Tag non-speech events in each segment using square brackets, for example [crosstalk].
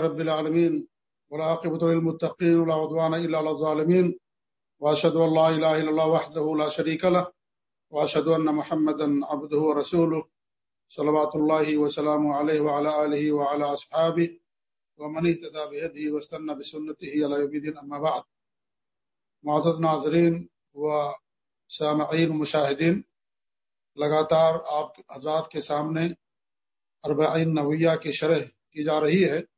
رب العالمين والعاقبة للمتقين ولا عدوان إلا على الظالمين وأشهد أن لا إله إلا الله وحده لا شريك له وأشهد أن محمدا عبده ورسوله، صلوات الله وسلامه عليه وعلى آله وعلى أصحابه ومن اهتدى بهديه واستنى بسنته إلى يوم الدين أما بعد. معزز ناظرین و سامعین مشاہدین، لگاتار آپ حضرات کے سامنے اربعین نویہ کی شرح کی جا رہی ہے۔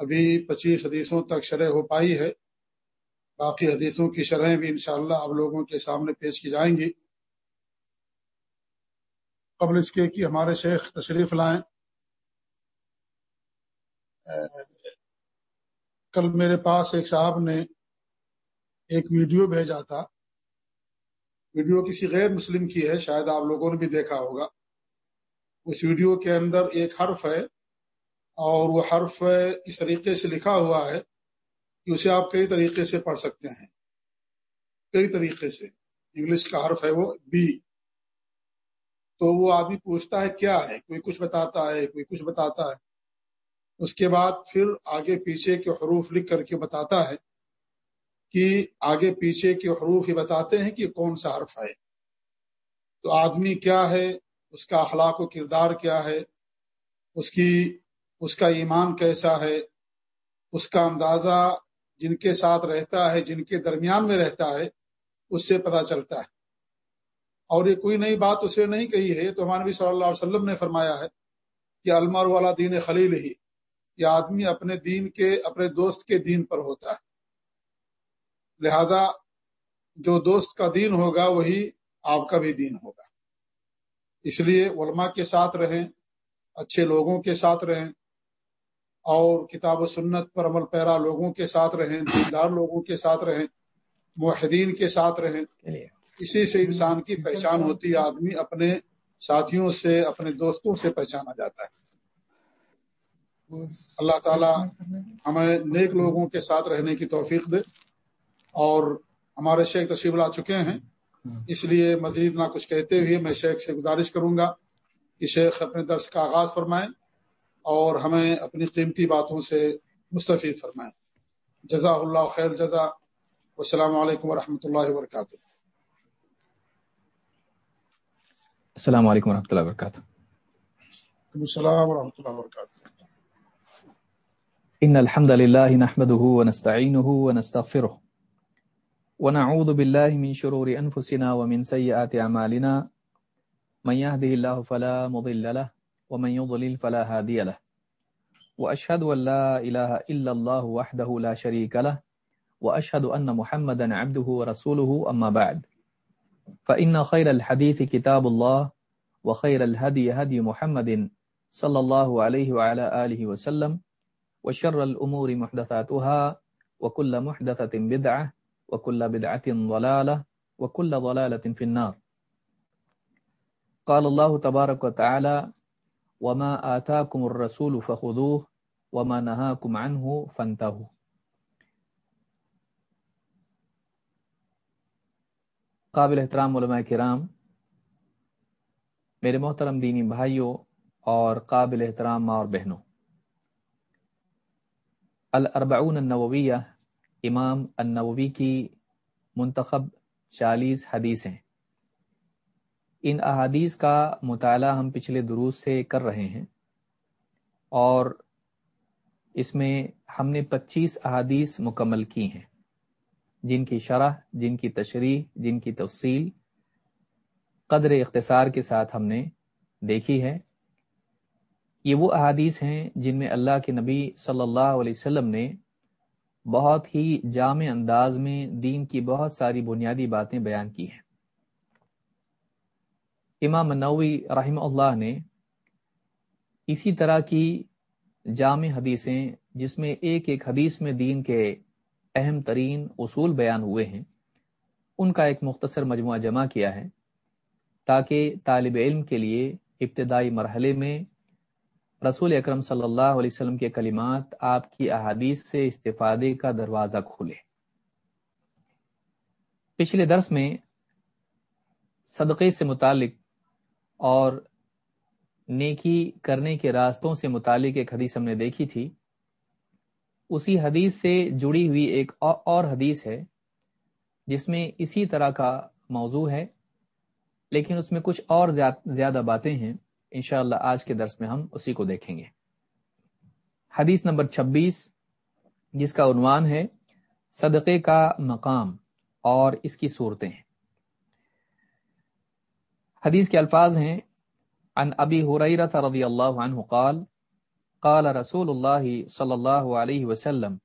ابھی پچیس حدیثوں تک شرح ہو پائی ہے۔ باقی حدیثوں کی شرحیں بھی انشاءاللہ اب لوگوں کے سامنے پیش کی جائیں گی۔ قبل اس کے کہ ہمارے شیخ تشریف لائیں۔ کل میرے پاس ایک صاحب نے ایک ویڈیو بھیجا تھا۔ ویڈیو کسی غیر مسلم کی ہے، شاید آپ لوگوں نے بھی دیکھا ہوگا۔ اس ویڈیو کے اندر ایک حرف ہے۔ اور وہ حرف اس طریقے سے لکھا ہوا ہے کہ اسے آپ کئی طریقے سے پڑھ سکتے ہیں۔ کئی طریقے سے۔ انگلش کا حرف ہے وہ بی تو وہ آدمی پوچھتا ہے کیا ہے؟ کوئی کچھ بتاتا ہے، کوئی کچھ بتاتا ہے۔ اس کے بعد پھر آگے پیچھے کے حروف لکھ کر کے بتاتا ہے کہ آگے پیچھے کے حروف ہی بتاتے ہیں کہ کون سا حرف ہے۔ تو آدمی کیا ہے؟ اس کا اخلاق و کردار کیا ہے؟ اس کی اس کا ایمان کیسا ہے؟ اس کا اندازہ جن کے ساتھ رہتا ہے، جن کے درمیان میں رہتا ہے، اس سے پتہ چلتا ہے۔ اور یہ کوئی نئی بات اسے نہیں کہی ہے۔ تو ہمانبی صلی اللہ علیہ وسلم نے فرمایا ہے کہ المار والا دین خلیل ہی، یہ آدمی اپنے دین کے، اپنے دوست کے دین پر ہوتا ہے۔ لہذا جو دوست کا دین ہوگا، وہی آپ کا بھی دین ہوگا۔ اس لیے علماء کے ساتھ رہیں، اچھے لوگوں کے ساتھ رہیں اور کتاب و سنت پر عمل پیرا لوگوں کے ساتھ رہیں دیندار لوگوں کے ساتھ رہیں معاہدین کے ساتھ رہیں۔ اسی سے انسان کی پہچان ہوتی ہے آدمی اپنے ساتھیوں سے اپنے دوستوں سے پہچانا جاتا ہے۔ اللہ تعالی ہمیں نیک لوگوں کے ساتھ رہنے کی توفیق دے اور ہمارے شیخ تشریف لا چکے ہیں۔ اس لیے مزید نہ کچھ کہتے ہوئے میں شیخ سے گزارش کروں گا کہ شیخ اپنے درس کا آغاز فرمائیں۔ اور ہمیں اپنی قیمتی باتوں سے مستفید فرمائیں۔ جزا اللہ خیر جزا السلام علیکم ورحمۃ اللہ وبرکاتہ۔ السلام علیکم ورحمۃ اللہ وبرکاتہ۔ السلام ورحمۃ اللہ وبرکاتہ۔ ان الحمد لله نحمده ونستعينه ونستغفره ونعوذ بالله من شرور انفسنا ومن سيئات اعمالنا۔ من يهده الله فلا مضل له۔ ومن يضلل فلا هادي له. واشهد ان لا اله الا الله وحده لا شريك له. واشهد ان محمدا عبده ورسوله اما بعد. فان خير الحديث كتاب الله، وخير الهدي هدي محمد صلى الله عليه وعلى اله وسلم، وشر الأمور محدثاتها، وكل محدثة بدعة، وكل بدعة ضلالة، وكل ضلالة في النار. قال الله تبارك وتعالى وما آتاكم الرسول فخذوه وما نهاكم عنه فانتهوا. قابل احترام علماء کرام، میرے محترم دینی بھائیوں اور قابل احترام ماں اور بہنوں، الاربعون النوویہ، امام النووی کی منتخب چالیس حدیث ہیں ان احادیث کا مطالعہ ہم پچھلے دروس سے کر رہے ہیں اور اس میں ہم نے پچیس احادیث مکمل کی ہیں جن کی شرح، جن کی تشریح، جن کی تفصیل قدر اختصار کے ساتھ ہم نے دیکھی ہے۔ یہ وہ احادیث ہیں جن میں اللہ کے نبی صلی اللہ علیہ وسلم نے بہت ہی جامع انداز میں دین کی بہت ساری بنیادی باتیں بیان کی ہیں۔ امام نوی رحم اللہ نے اسی طرح کی جامع حدیثیں جس میں ایک ایک حدیث میں دین کے اہم ترین اصول بیان ہوئے ہیں، ان کا ایک مختصر مجموعہ جمع کیا ہے تاکہ طالب علم کے لیے ابتدائی مرحلے میں رسول اکرم صلی اللہ علیہ وسلم کے کلمات آپ کی احادیث سے استفادے کا دروازہ کھولے۔ پچھلے درس میں صدقے سے متعلق اور نیکی کرنے کے راستوں سے متعلق ایک حدیث ہم نے دیکھی تھی۔ اسی حدیث سے جڑی ہوئی ایک اور حدیث ہے، جس میں اسی طرح کا موضوع ہے، لیکن اس میں کچھ اور زیادہ باتیں ہیں۔ انشاءاللہ آج کے درس میں ہم اسی کو دیکھیں گے۔ حدیث نمبر چھبیس، جس کا عنوان ہے، صدقے کا مقام اور اس کی صورتیں۔ ہیں حدیث کے الفاظ ہیں ان ابی حریرہ رضی اللہ عنہ قال قال رسول اللہ صلی اللہ علیہ وسلم،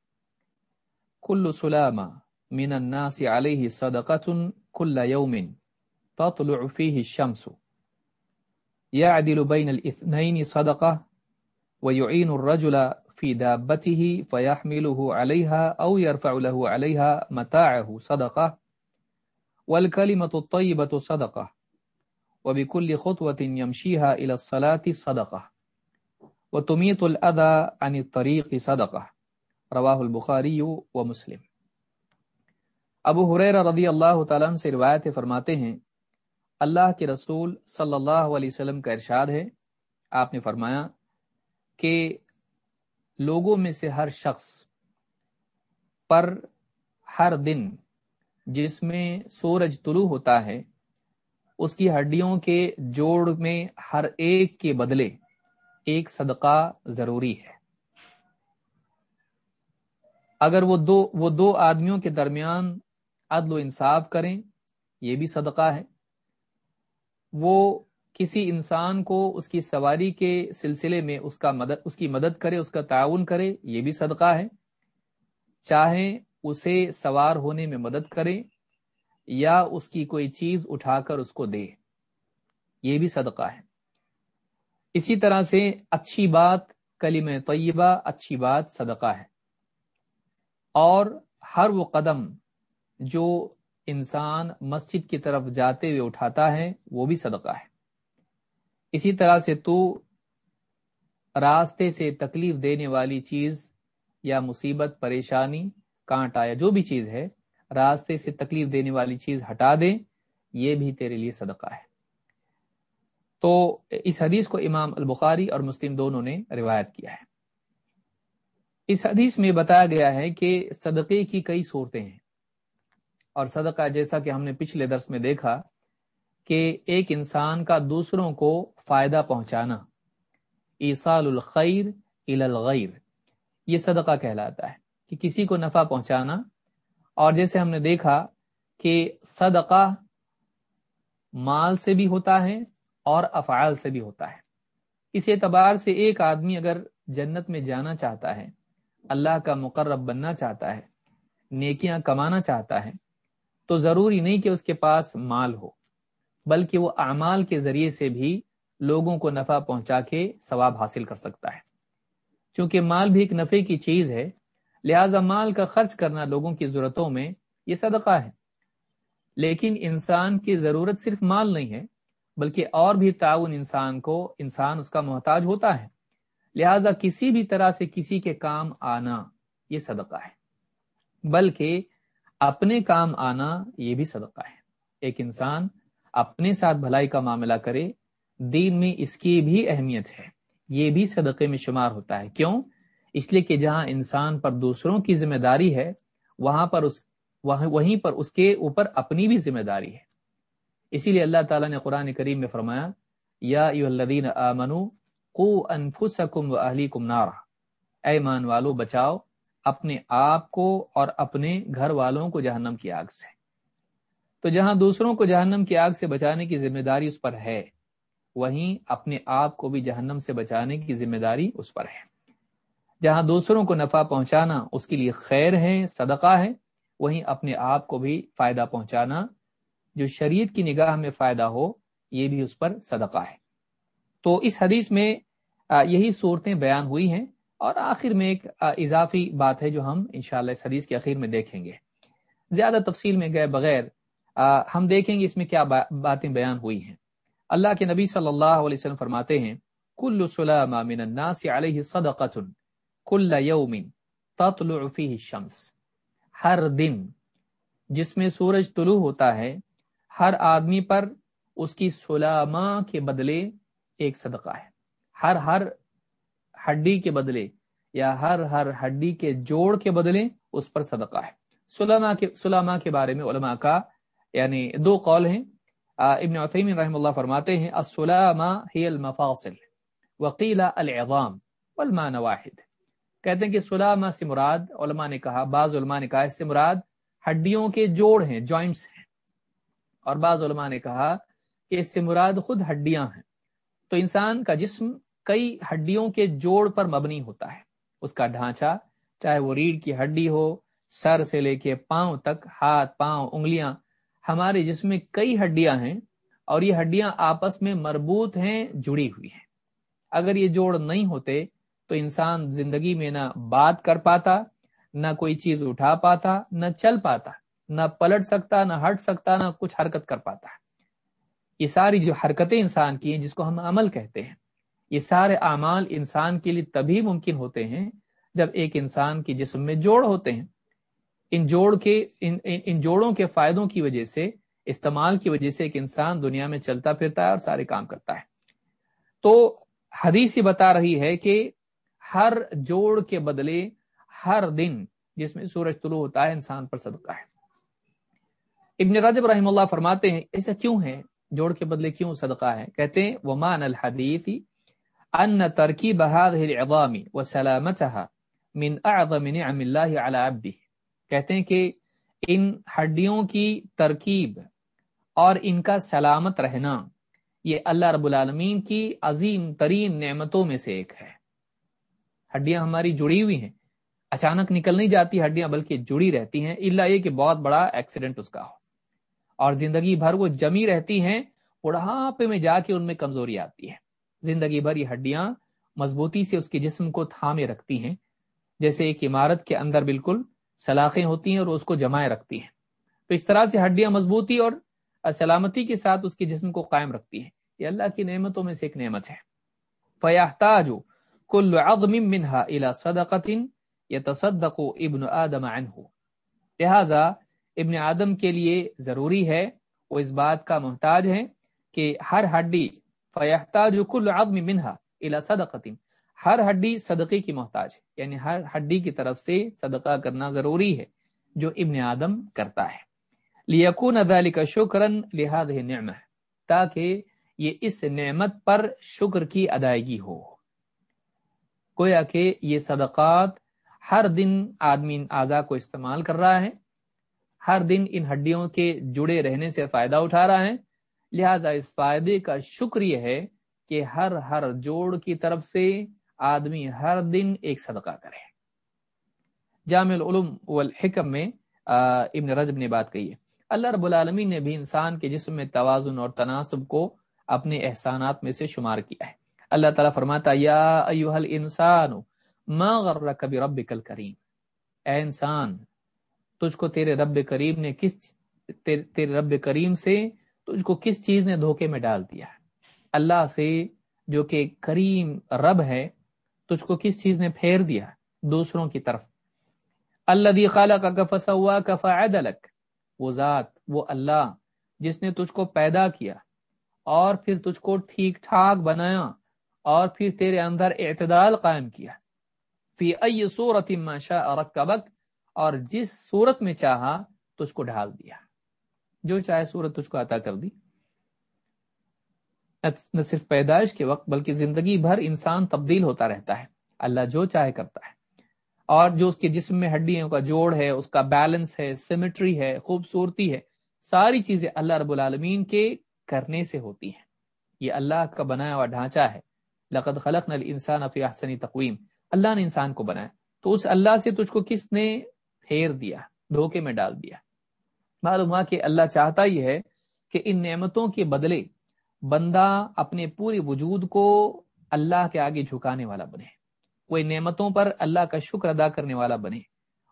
کل سلامہ من الناس علیہ صدقة کل یوم تطلع فيه الشمس. يعدل بين الاثنين صدقة ويعين الرجل في دابته فيحمله عليها أو يرفع له عليها متاعه صدقة والكلمة الطيبة صدقة وبكل خطوة يمشيها إلى الصلاة صدقة. وتميط الأذى عن الطريق صدقة. رواه البخاري ومسلم. ابو حریر رضی اللہ تعالیٰ سے روایت فرماتے ہیں، اللہ کے رسول صلی اللہ علیہ وسلم کا ارشاد ہے، آپ نے فرمایا کہ لوگوں میں سے ہر شخص پر ہر دن جس میں سورج طلوع ہوتا ہے اس کی ہڈیوں کے جوڑ میں ہر ایک کے بدلے ایک صدقہ ضروری ہے۔ اگر وہ دو وہ دو آدمیوں کے درمیان عدل و انصاف کریں، یہ بھی صدقہ ہے۔ وہ کسی انسان کو اس کی سواری کے سلسلے میں اس کا مدد، اس کی مدد کرے، اس کا تعاون کرے، یہ بھی صدقہ ہے۔ چاہے اسے سوار ہونے میں مدد کرے یا اس کی کوئی چیز اٹھا کر اس کو دے۔ یہ بھی صدقہ ہے۔ اسی طرح سے اچھی بات کلیم طیبہ، اچھی بات صدقہ ہے۔ اور ہر وہ قدم جو انسان مسجد کی طرف جاتے ہوئے اٹھاتا ہے، وہ بھی صدقہ ہے۔ اسی طرح سے تو راستے سے تکلیف دینے والی چیز یا مصیبت، پریشانی کانٹا یا جو بھی چیز ہے راستے سے تکلیف دینے والی چیز ہٹا دے یہ بھی تیرے لیے صدقہ ہے۔ تو اس حدیث کو امام البخاری اور مسلم دونوں نے روایت کیا ہے۔ اس حدیث میں بتایا گیا ہے کہ صدقے کی کئی صورتیں ہیں۔ اور صدقہ جیسا کہ ہم نے پچھلے درس میں دیکھا کہ ایک انسان کا دوسروں کو فائدہ پہنچانا ایسال الخیر الغیر، یہ صدقہ کہلاتا ہے کہ کسی کو نفع پہنچانا اور جیسے ہم نے دیکھا کہ صدقہ مال سے بھی ہوتا ہے اور افعال سے بھی ہوتا ہے۔ اس اعتبار سے ایک آدمی اگر جنت میں جانا چاہتا ہے، اللہ کا مقرب بننا چاہتا ہے، نیکیاں کمانا چاہتا ہے، تو ضروری نہیں کہ اس کے پاس مال ہو، بلکہ وہ اعمال کے ذریعے سے بھی لوگوں کو نفع پہنچا کے ثواب حاصل کر سکتا ہے۔ چونکہ مال بھی ایک نفع کی چیز ہے لہذا مال کا خرچ کرنا لوگوں کی ضرورتوں میں یہ صدقہ ہے۔ لیکن انسان کی ضرورت صرف مال نہیں ہے، بلکہ اور بھی تعاون انسان کو، انسان اس کا محتاج ہوتا ہے۔ لہذا کسی بھی طرح سے کسی کے کام آنا یہ صدقہ ہے۔ بلکہ اپنے کام آنا یہ بھی صدقہ ہے۔ ایک انسان اپنے ساتھ بھلائی کا معاملہ کرے، دین میں اس کی بھی اہمیت ہے۔ یہ بھی صدقے میں شمار ہوتا ہے۔ کیوں؟ اس لیے کہ جہاں انسان پر دوسروں کی ذمہ داری ہے، وہاں پر اس وہیں پر اس کے اوپر اپنی بھی ذمہ داری ہے۔ اسی لیے اللہ تعالیٰ نے قرآن کریم میں فرمایا، یا الذین آمنو قو انفسکم و اہلیکم نارا۔ اے مان والو، بچاؤ اپنے آپ کو اور اپنے گھر والوں کو جہنم کی آگ سے۔ تو جہاں دوسروں کو جہنم کی آگ سے بچانے کی ذمہ داری اس پر ہے، وہیں اپنے آپ کو بھی جہنم سے بچانے کی ذمہ داری اس پر ہے۔ جہاں دوسروں کو نفع پہنچانا اس کے لیے خیر ہے، صدقہ ہے، وہیں اپنے آپ کو بھی فائدہ پہنچانا جو شریعت کی نگاہ میں فائدہ ہو، یہ بھی اس پر صدقہ ہے۔ تو اس حدیث میں یہی صورتیں بیان ہوئی ہیں اور آخر میں ایک اضافی بات ہے جو ہم انشاءاللہ اس حدیث کے اخیر میں دیکھیں گے۔ زیادہ تفصیل میں گئے بغیر ہم دیکھیں گے اس میں کیا باتیں بیان ہوئی ہیں۔ اللہ کے نبی صلی اللہ علیہ وسلم فرماتے ہیں، کل سلام من الناس علیہ صدقۃ کل یوم تطلع فیہ الشمس. ہر دن جس میں سورج طلوع ہوتا ہے، ہر آدمی پر اس کی سلامہ کے بدلے ایک صدقہ ہے۔ ہر ہر ہڈی کے بدلے یا ہر ہر ہڈی کے جوڑ کے بدلے اس پر صدقہ ہے۔ سلما کے سلما کے بارے میں علماء کا یعنی دو قول ہیں۔ ابن عثیم رحم اللہ فرماتے ہیں السلامہ ہی المفاصل وکیل العظام والمان واحد۔ کہتے ہیں کہ سلامہ سے مراد، علماء نے کہا، بعض علماء نے کہا اس سے مراد ہڈیوں کے جوڑ ہیں جوائنٹس ہیں۔ اور بعض علماء نے کہا کہ اس سے مراد خود ہڈیاں ہیں۔ تو انسان کا جسم کئی ہڈیوں کے جوڑ پر مبنی ہوتا ہے۔ اس کا ڈھانچہ، چاہے وہ ریڑھ کی ہڈی ہو، سر سے لے کے پاؤں تک، ہاتھ، پاؤں، انگلیاں، ہمارے جسم میں کئی ہڈیاں ہیں اور یہ ہڈیاں آپس میں مربوط ہیں، جڑی ہوئی ہیں۔ اگر یہ جوڑ نہیں ہوتے تو انسان زندگی میں نہ بات کر پاتا نہ کوئی چیز اٹھا پاتا نہ چل پاتا نہ پلٹ سکتا نہ ہٹ سکتا نہ کچھ حرکت کر پاتا۔ یہ ساری جو حرکتیں انسان کی ہیں جس کو ہم عمل کہتے ہیں یہ سارے اعمال انسان کے لیے تبھی ممکن ہوتے ہیں جب ایک انسان کے جسم میں جوڑ ہوتے ہیں۔ ان جوڑ کے ان, ان جوڑوں کے فائدوں کی وجہ سے استعمال کی وجہ سے ایک انسان دنیا میں چلتا پھرتا ہے اور سارے کام کرتا ہے۔ تو حدیث یہ بتا رہی ہے کہ ہر جوڑ کے بدلے ہر دن، جس میں سورج طلوع ہوتا ہے، انسان پر صدقہ ہے۔ ابن رجب رحم اللہ فرماتے ہیں، ایسا کیوں ہے؟ جوڑ کے بدلے کیوں صدقہ ہے؟ کہتے ہیں ومان الحدیث ان ترکیب هذه العظام وسلامتها من اعظم نعم الله على عبده۔ کہتے ہیں کہ ان ہڈیوں کی ترکیب اور ان کا سلامت رہنا، یہ اللہ رب العالمین کی عظیم ترین نعمتوں میں سے ایک ہے۔ ہڈیاں ہماری جڑی ہوئی ہیں۔ اچانک نکل نہیں جاتی ہڈیاں، بلکہ جڑی رہتی ہیں۔ اللہ یہ کہ بہت بڑا ایکسیڈنٹ اس کا ہو۔ اور زندگی بھر وہ جمی رہتی ہیں، بڑھاپے میں جا کے ان میں کمزوری آتی ہے۔ زندگی بھر یہ ہڈیاں مضبوطی سے اس کے جسم کو تھامے رکھتی ہیں۔ جیسے ایک عمارت کے اندر بالکل سلاخیں ہوتی ہیں اور اس کو جمائے رکھتی ہیں۔ تو اس طرح سے ہڈیاں مضبوطی اور سلامتی کے ساتھ اس کے جسم کو قائم رکھتی ہیں۔ یہ اللہ کی نعمتوں میں سے ایک نعمت ہے۔ فیاحتاج کل عظم منها الى صدقه يتصدق ابن آدم عنه. لہذا ابن آدم کے لیے ضروری ہے، وہ اس بات کا محتاج ہے کہ ہر ہڈی فیحتاج کل عظم منها الى صدقه ہر ہڈی صدقے کی محتاج ہے یعنی ہر ہڈی کی طرف سے صدقہ کرنا ضروری ہے، جو ابن آدم کرتا ہے۔ لیکون ذلك شکرا لهذه النعمه تاکہ یہ اس نعمت پر شکر کی ادائیگی ہو۔ گویا کہ یہ صدقات ہر دن آدمی ان اعضا کو استعمال کر رہا ہے، ہر دن ان ہڈیوں کے جڑے رہنے سے فائدہ اٹھا رہا ہے۔ لہذا اس فائدے کا شکر یہ ہے کہ ہر ہر جوڑ کی طرف سے آدمی ہر دن ایک صدقہ کرے۔ جامع العلوم والحکم میں ابن رجب نے بات کہی ہے۔ اللہ رب العالمین نے بھی انسان کے جسم میں توازن اور تناسب کو اپنے احسانات میں سے شمار کیا ہے۔ اللہ تعالیٰ فرماتا یا ایوہ الانسان ما غرک بربک الکریم۔ اے انسان، تجھ کو تیرے رب کریم نے کس تیرے رب کریم سے تجھ کو کس چیز نے دھوکے میں ڈال دیا اللہ سے جو کہ کریم رب ہے، تجھ کو کس چیز نے پھیر دیا دوسروں کی طرف۔ اللہ خالہ کا کفسا ہوا کفا وہ ذات، وہ اللہ، جس نے تجھ کو پیدا کیا اور پھر تجھ کو ٹھیک ٹھاک بنایا۔ اور پھر تیرے اندر اعتدال قائم کیا۔ فی ای صورت ما شاء رکبک، اور جس صورت میں چاہا تجھ کو ڈھال دیا۔ جو چاہے صورت تجھ کو عطا کر دی۔ نہ صرف پیدائش کے وقت، بلکہ زندگی بھر انسان تبدیل ہوتا رہتا ہے۔ اللہ جو چاہے کرتا ہے۔ اور جو اس کے جسم میں ہڈیوں کا جوڑ ہے، اس کا بیلنس ہے سیمیٹری ہے، خوبصورتی ہے، ساری چیزیں اللہ رب العالمین کے کرنے سے ہوتی ہیں۔ یہ اللہ کا بنایا ہوا ڈھانچہ ہے۔ لقد خلق نل انسان فی احسنی تقویم۔ اللہ نے انسان کو بنایا۔ تو اس اللہ سے تجھ کو کس نے پھیر دیا؟ دھوکے میں ڈال دیا۔ معلوم ہوا کہ اللہ چاہتا ہی ہے کہ ان نعمتوں کے بدلے بندہ اپنے پورے وجود کو اللہ کے آگے جھکانے والا بنے۔ وہ ان نعمتوں پر اللہ کا شکر ادا کرنے والا بنے۔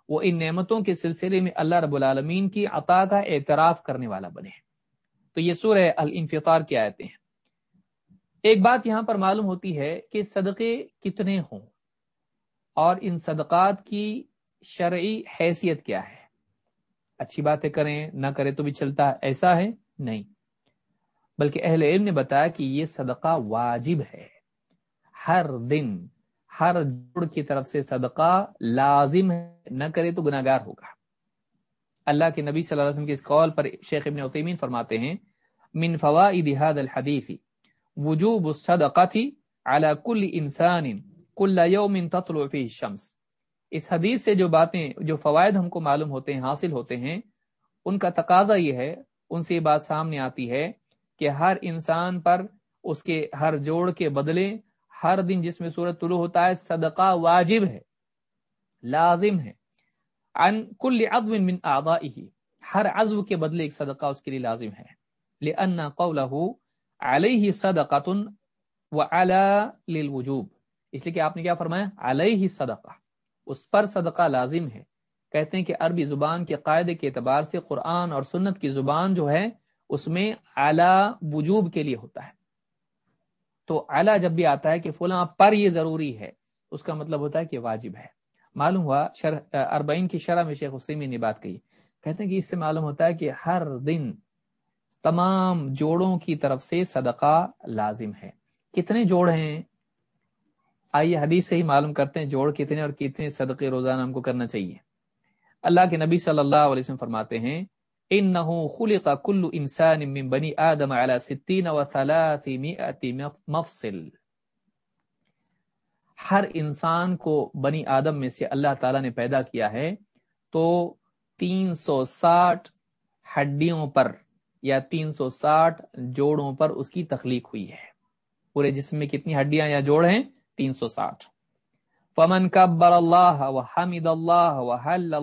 وہ ان نعمتوں کے سلسلے میں اللہ رب العالمین کی عطا کا اعتراف کرنے والا بنے۔ تو یہ سورہ الانفطار کی آیتیں ہیں۔ ایک بات یہاں پر معلوم ہوتی ہے کہ صدقے کتنے ہوں اور ان صدقات کی شرعی حیثیت کیا ہے۔ اچھی باتیں کریں، نہ کرے تو بھی چلتا ایسا ہے؟ نہیں۔ بلکہ اہل علم نے بتایا کہ یہ صدقہ واجب ہے۔ ہر دن، ہر جوڑ کی طرف سے صدقہ لازم ہے، نہ کرے تو گناگار ہوگا۔ اللہ کے نبی صلی اللہ علیہ وسلم کے اس قول پر شیخ ابن عطیمین فرماتے ہیں، من فوائد هذا وجوب الصدقه على كل انسان كل يوم تطلع فيه الشمس۔ اس حدیث سے جو باتیں، جو فوائد ہم کو معلوم ہوتے ہیں، حاصل ہوتے ہیں، ان کا تقاضا یہ ہے، ان سے یہ بات سامنے آتی ہے کہ ہر انسان پر اس کے ہر جوڑ کے بدلے، ہر دن جس میں صورت طلوع ہوتا ہے، صدقہ واجب ہے، لازم ہے۔ عن کل عضو من اعضائه، ہر عضو کے بدلے ایک صدقہ اس کے لیے لازم ہے۔ لأن قوله علیہ صدقۃ للوجوب۔ اس لیے کہ آپ نے کیا فرمایا؟ علیہ صدقہ۔ اس پر صدقہ لازم ہے۔ کہتے ہیں کہ عربی زبان کے قاعدے کے اعتبار سے قرآن اور سنت کی زبان جو ہے، اس میں اعلی وجوب کے لیے ہوتا ہے۔ تو اعلیٰ جب بھی آتا ہے کہ فلاں پر یہ ضروری ہے، اس کا مطلب ہوتا ہے کہ واجب ہے۔ معلوم ہوا شرح اربعین کی شرح میں شیخ حسین نے بات کہی۔ کہتے ہیں کہ اس سے معلوم ہوتا ہے کہ ہر دن تمام جوڑوں کی طرف سے صدقہ لازم ہے۔ کتنے جوڑ ہیں؟ آئیے حدیث سے ہی معلوم کرتے ہیں جوڑ کتنے اور کتنے صدقے روزانہ ہم کو کرنا چاہیے۔ اللہ کے نبی صلی اللہ علیہ وسلم فرماتے ہیں انه خلق كل انسان من بني ادم على 60 و 300 مفصل ہر انسان کو بنی آدم میں سے اللہ تعالی نے پیدا کیا ہے تو تین سو ساٹھ ہڈیوں پر یا تین سو ساٹھ جوڑوں پر اس کی تخلیق ہوئی ہے۔ پورے جسم میں کتنی ہڈیاں یا جوڑ ہیں؟ تین سو ساٹھ۔ فمن کبر اللہ و حمد اللہ و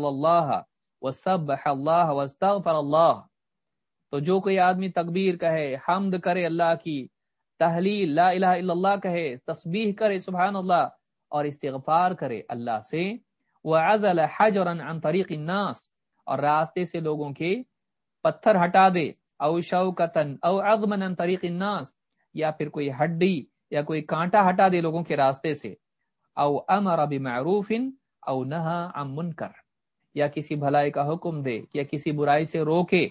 اللہ و سبح اللہ و اللہ تو جو کوئی آدمی تکبیر کہے، حمد کرے اللہ کی، تحلیل، لا الہ الا اللہ کہے، تسبیح کرے، سبحان اللہ، اور استغفار کرے اللہ سے، وعزل حجرا عن طریق الناس۔ اور راستے سے لوگوں کے پتھر ہٹا دے۔ او شوکتن او عظمن عن طریق الناس، یا پھر کوئی ہڈی یا کوئی کانٹا ہٹا دے لوگوں کے راستے سے، او امر بمعروف او نہا عن منکر۔ یا کسی بھلائی کا حکم دے، یا کسی برائی سے روکے۔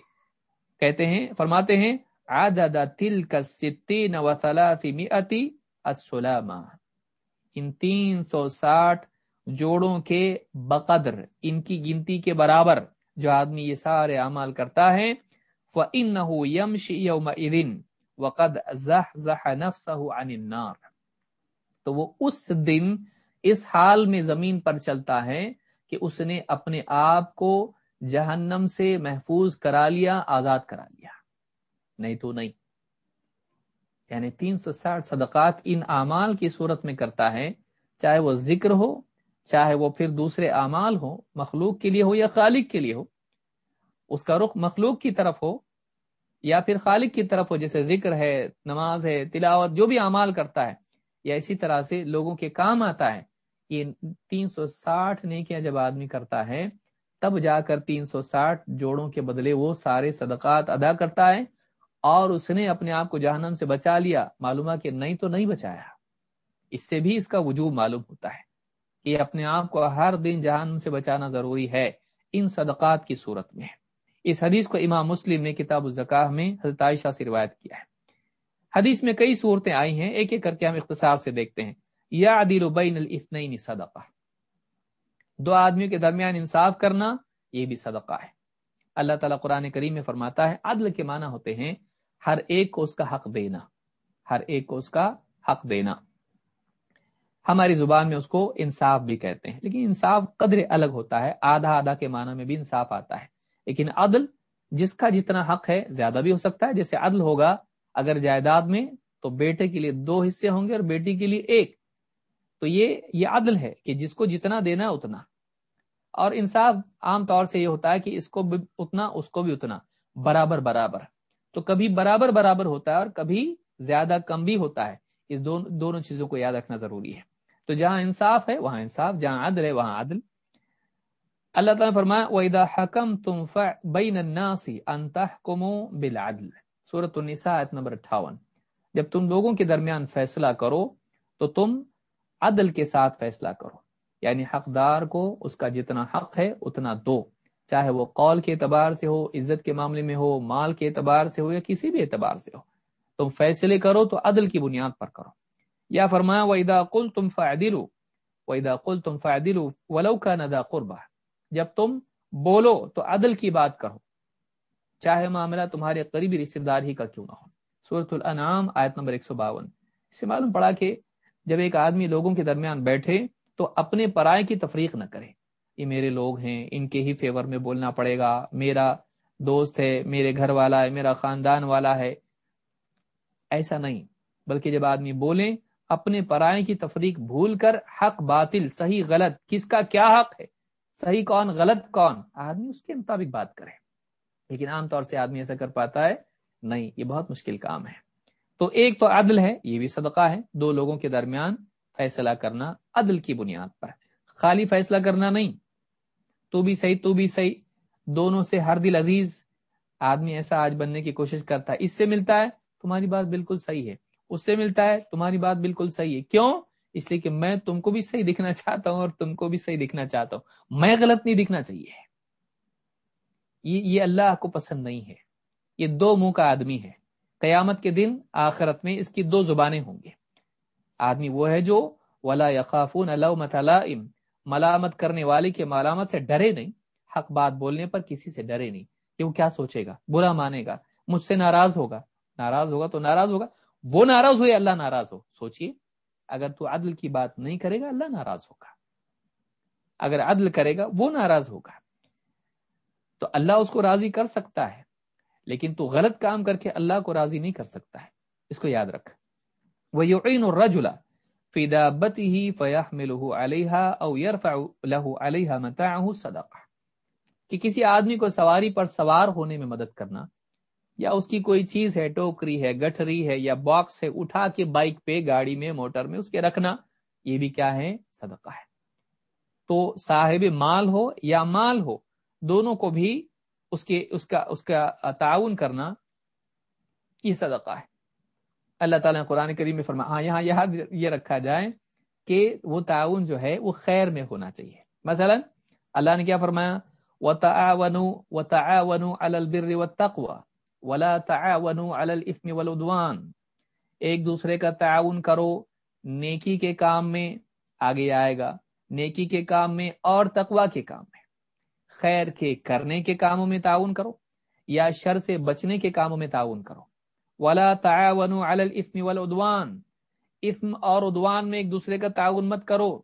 کہتے ہیں، فرماتے ہیں، عدد تلک الستین و ثلاثمئتی السلامہ۔ ان تین سو ساٹھ جوڑوں کے بقدر، ان کی گنتی کے برابر، جو آدمی یہ سارے اعمال کرتا ہے فَإِنَّهُ يَمْشِ يَوْمَئِذٍ وَقَدْ زَحْزَحَ نَفْسَهُ عَنِ النَّارِ۔ تو وہ اس دن اس حال میں زمین پر چلتا ہے کہ اس نے اپنے آپ کو جہنم سے محفوظ کرا لیا، آزاد کرا لیا۔ نہیں تو نہیں۔ یعنی تین سو ساٹھ صدقات ان اعمال کی صورت میں کرتا ہے، چاہے وہ ذکر ہو، چاہے وہ پھر دوسرے اعمال ہو مخلوق کے لیے ہو یا خالق کے لیے ہو۔ اس کا رخ مخلوق کی طرف ہو یا پھر خالق کی طرف ہو، جیسے ذکر ہے، نماز ہے، تلاوت، جو بھی اعمال کرتا ہے، یا اسی طرح سے لوگوں کے کام آتا ہے، یہ تین سو ساٹھ نیکیاں جب آدمی کرتا ہے، تب جا کر تین سو ساٹھ جوڑوں کے بدلے وہ سارے صدقات ادا کرتا ہے اور اس نے اپنے آپ کو جہنم سے بچا لیا۔ معلوم کہ نہیں تو نہیں بچایا۔ اس سے بھی اس کا وجوب معلوم ہوتا ہے کہ اپنے آپ کو ہر دن جہنم سے بچانا ضروری ہے، ان صدقات کی صورت میں۔ اس حدیث کو امام مسلم نے کتاب الزکاہ میں حضرت عائشہ سے روایت کیا ہے۔ حدیث میں کئی صورتیں آئی ہیں، ایک ایک کر کے ہم اختصار سے دیکھتے ہیں۔ یا عدیل بین الاثنین صدقہ۔ دو آدمیوں کے درمیان انصاف کرنا یہ بھی صدقہ ہے۔ اللہ تعالیٰ قرآن کریم میں فرماتا ہے، عدل کے معنی ہوتے ہیں ہر ایک کو اس کا حق دینا۔ ہر ایک کو اس کا حق دینا۔ ہماری زبان میں اس کو انصاف بھی کہتے ہیں، لیکن انصاف قدر الگ ہوتا ہے، آدھا آدھا کے معنی میں بھی انصاف آتا ہے۔ لیکن عدل جس کا جتنا حق ہے زیادہ بھی ہو سکتا ہے۔ جیسے عدل ہوگا، اگر جائیداد میں تو بیٹے کے لیے دو حصے ہوں گے اور بیٹی کے لیے ایک۔ تو یہ یہ عدل ہے کہ جس کو جتنا دینا اتنا۔ اور انصاف عام طور سے یہ ہوتا ہے کہ اس کو بھی اتنا، اس کو بھی اتنا۔ برابر برابر۔ تو کبھی برابر برابر ہوتا ہے اور کبھی زیادہ کم بھی ہوتا ہے۔ اس دونوں چیزوں کو یاد رکھنا ضروری ہے۔ تو جہاں انصاف ہے، وہاں انصاف، جہاں عدل ہے، وہاں عدل۔ اللہ تعالیٰ فرمایا، وَإِذَا حَكَمْتُمْ بَيْنَ النَّاسِ أَن تَحْكُمُوا بِالْعَدْلِ۔ سورۃ النساء آیت نمبر 58 جب تم لوگوں کے درمیان فیصلہ کرو، تو تم عدل کے ساتھ فیصلہ کرو۔ یعنی حقدار کو اس کا جتنا حق ہے، اتنا دو۔ چاہے وہ قول کے اعتبار سے ہو، عزت کے معاملے میں ہو، مال کے اعتبار سے ہو یا کسی بھی اعتبار سے ہو۔ تم فیصلے کرو، تو عدل کی بنیاد پر کرو۔ یا فرمایا وہ ادا کل تم وَإِذَا قُلْتُمْ فَعْدِلُوا وَلَوْ كَانَ ذَا قُرْبَ جب تم بولو تو عدل کی بات کرو۔ چاہے معاملہ تمہارے قریبی رشتہ دار ہی کا کیوں نہ ہو۔ سورت الانعام، آیت نمبر 152 اس سے معلوم پڑا کہ جب ایک آدمی لوگوں کے درمیان بیٹھے تو اپنے پرائے کی تفریق نہ کرے۔ یہ میرے لوگ ہیں، ان کے ہی فیور میں بولنا پڑے گا۔ میرا دوست ہے، میرے گھر والا ہے، میرا خاندان والا ہے۔ ایسا نہیں، بلکہ جب آدمی بولے، اپنے پرائے کی تفریق بھول کر حق باطل، صحیح غلط، کس کا کیا حق ہے؟ صحیح کون، غلط کون؟ آدمی اس کے مطابق بات کرے۔ لیکن عام طور سے آدمی ایسا کر پاتا ہے، نہیں، یہ بہت مشکل کام ہے۔ تو ایک تو عدل ہے، یہ بھی صدقہ ہے۔ دو لوگوں کے درمیان فیصلہ کرنا عدل کی بنیاد پر خالی فیصلہ کرنا نہیں، تو بھی صحیح، تو بھی صحیح۔ دونوں سے ہر دل عزیز۔ آدمی ایسا آج بننے کی کوشش کرتا ہے، اس سے ملتا ہے تمہاری بات بالکل صحیح ہے۔ اس سے ملتا ہے تمہاری بات بالکل صحیح ہے۔ کیوں؟ اس لیے کہ میں تم کو بھی صحیح دکھنا چاہتا ہوں اور تم کو بھی صحیح دکھنا چاہتا ہوں۔ میں غلط نہیں دکھنا چاہیے۔ یہ اللہ کو پسند نہیں ہے۔ یہ دو منہ کا آدمی ہے۔ قیامت کے دن آخرت میں اس کی دو زبانیں ہوں گے۔ آدمی وہ ہے جو ولا یقافون اللہ ملامت کرنے والے کے ملامت سے ڈرے نہیں۔ حق بات بولنے پر کسی سے ڈرے نہیں۔ کہ وہ کیا سوچے گا؟ برا مانے گا۔ مجھ سے ناراض ہوگا۔ ناراض ہوگا تو ناراض ہوگا۔ وہ ناراض ہوئے، اللہ ناراض ہو۔ سوچئے۔ اگر تو عدل کی بات نہیں کرے گا، اللہ ناراض ہوگا۔ اگر عدل کرے گا، وہ ناراض ہوگا۔ تو اللہ اس کو راضی کر سکتا ہے، لیکن تو غلط کام کر کے اللہ کو راضی نہیں کر سکتا ہے۔ اس کو یاد رکھ۔ وہ یقین اور رجلا فیدا بت ہی فیاح میں لہو علیہ او یرف لہو علیہ صدقہ کہ کسی آدمی کو سواری پر سوار ہونے میں مدد کرنا یا اس کی کوئی چیز ہے، ٹوکری ہے، گٹھری ہے یا باکس ہے، اٹھا کے بائک پہ، گاڑی میں، موٹر میں اس کے رکھنا، یہ بھی کیا ہے؟ صدقہ ہے۔ تو صاحب مال ہو یا مال ہو، دونوں کو بھی اس کے، اس کا اس کا تعاون کرنا، یہ صدقہ ہے۔ اللہ تعالیٰ نے قرآن کریم میں فرما ہاں یہاں یہاں یہ رکھا جائے کہ وہ تعاون جو ہے، وہ خیر میں ہونا چاہیے۔ مثلا اللہ نے کیا فرمایا وَتَعَاوَنُوا عَلَى الْبِرِّ وَالتَّقْوَى۔ ولا تعاونوا على الاثم والعدوان۔ ایک دوسرے کا تعاون کرو، نیکی کے کام میں آگے آئے گا۔ نیکی کے کام میں اور تقوا کے کام میں۔ خیر کے کرنے کے کاموں میں تعاون کرو، یا شر سے بچنے کے کاموں میں تعاون کرو۔ ولا تعاونوا على الاثم والعدوان۔ اثم اور عدوان میں ایک دوسرے کا تعاون مت کرو،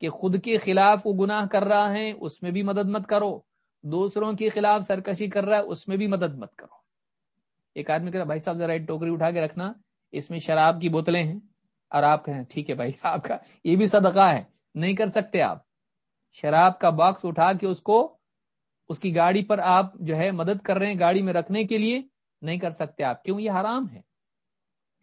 کہ خود کے خلاف وہ گناہ کر رہا ہے، اس میں بھی مدد مت کرو۔ دوسروں کے خلاف سرکشی کر رہا ہے، اس میں بھی مدد مت کرو۔ ایک آدمی کہہ رہا بھائی صاحب، ذرا ٹوکری اٹھا کے رکھنا، اس میں شراب کی بوتلیں ہیں۔ اور آپ کہیں ٹھیک ہے بھائی، [laughs] آپ کا یہ بھی صدقہ ہے، نہیں کر سکتے آپ۔ شراب کا باکس اٹھا کے اس کو، اس کی گاڑی پر آپ جو ہے مدد کر رہے ہیں گاڑی میں رکھنے کے لیے، نہیں کر سکتے آپ۔ کیوں؟ یہ حرام ہے۔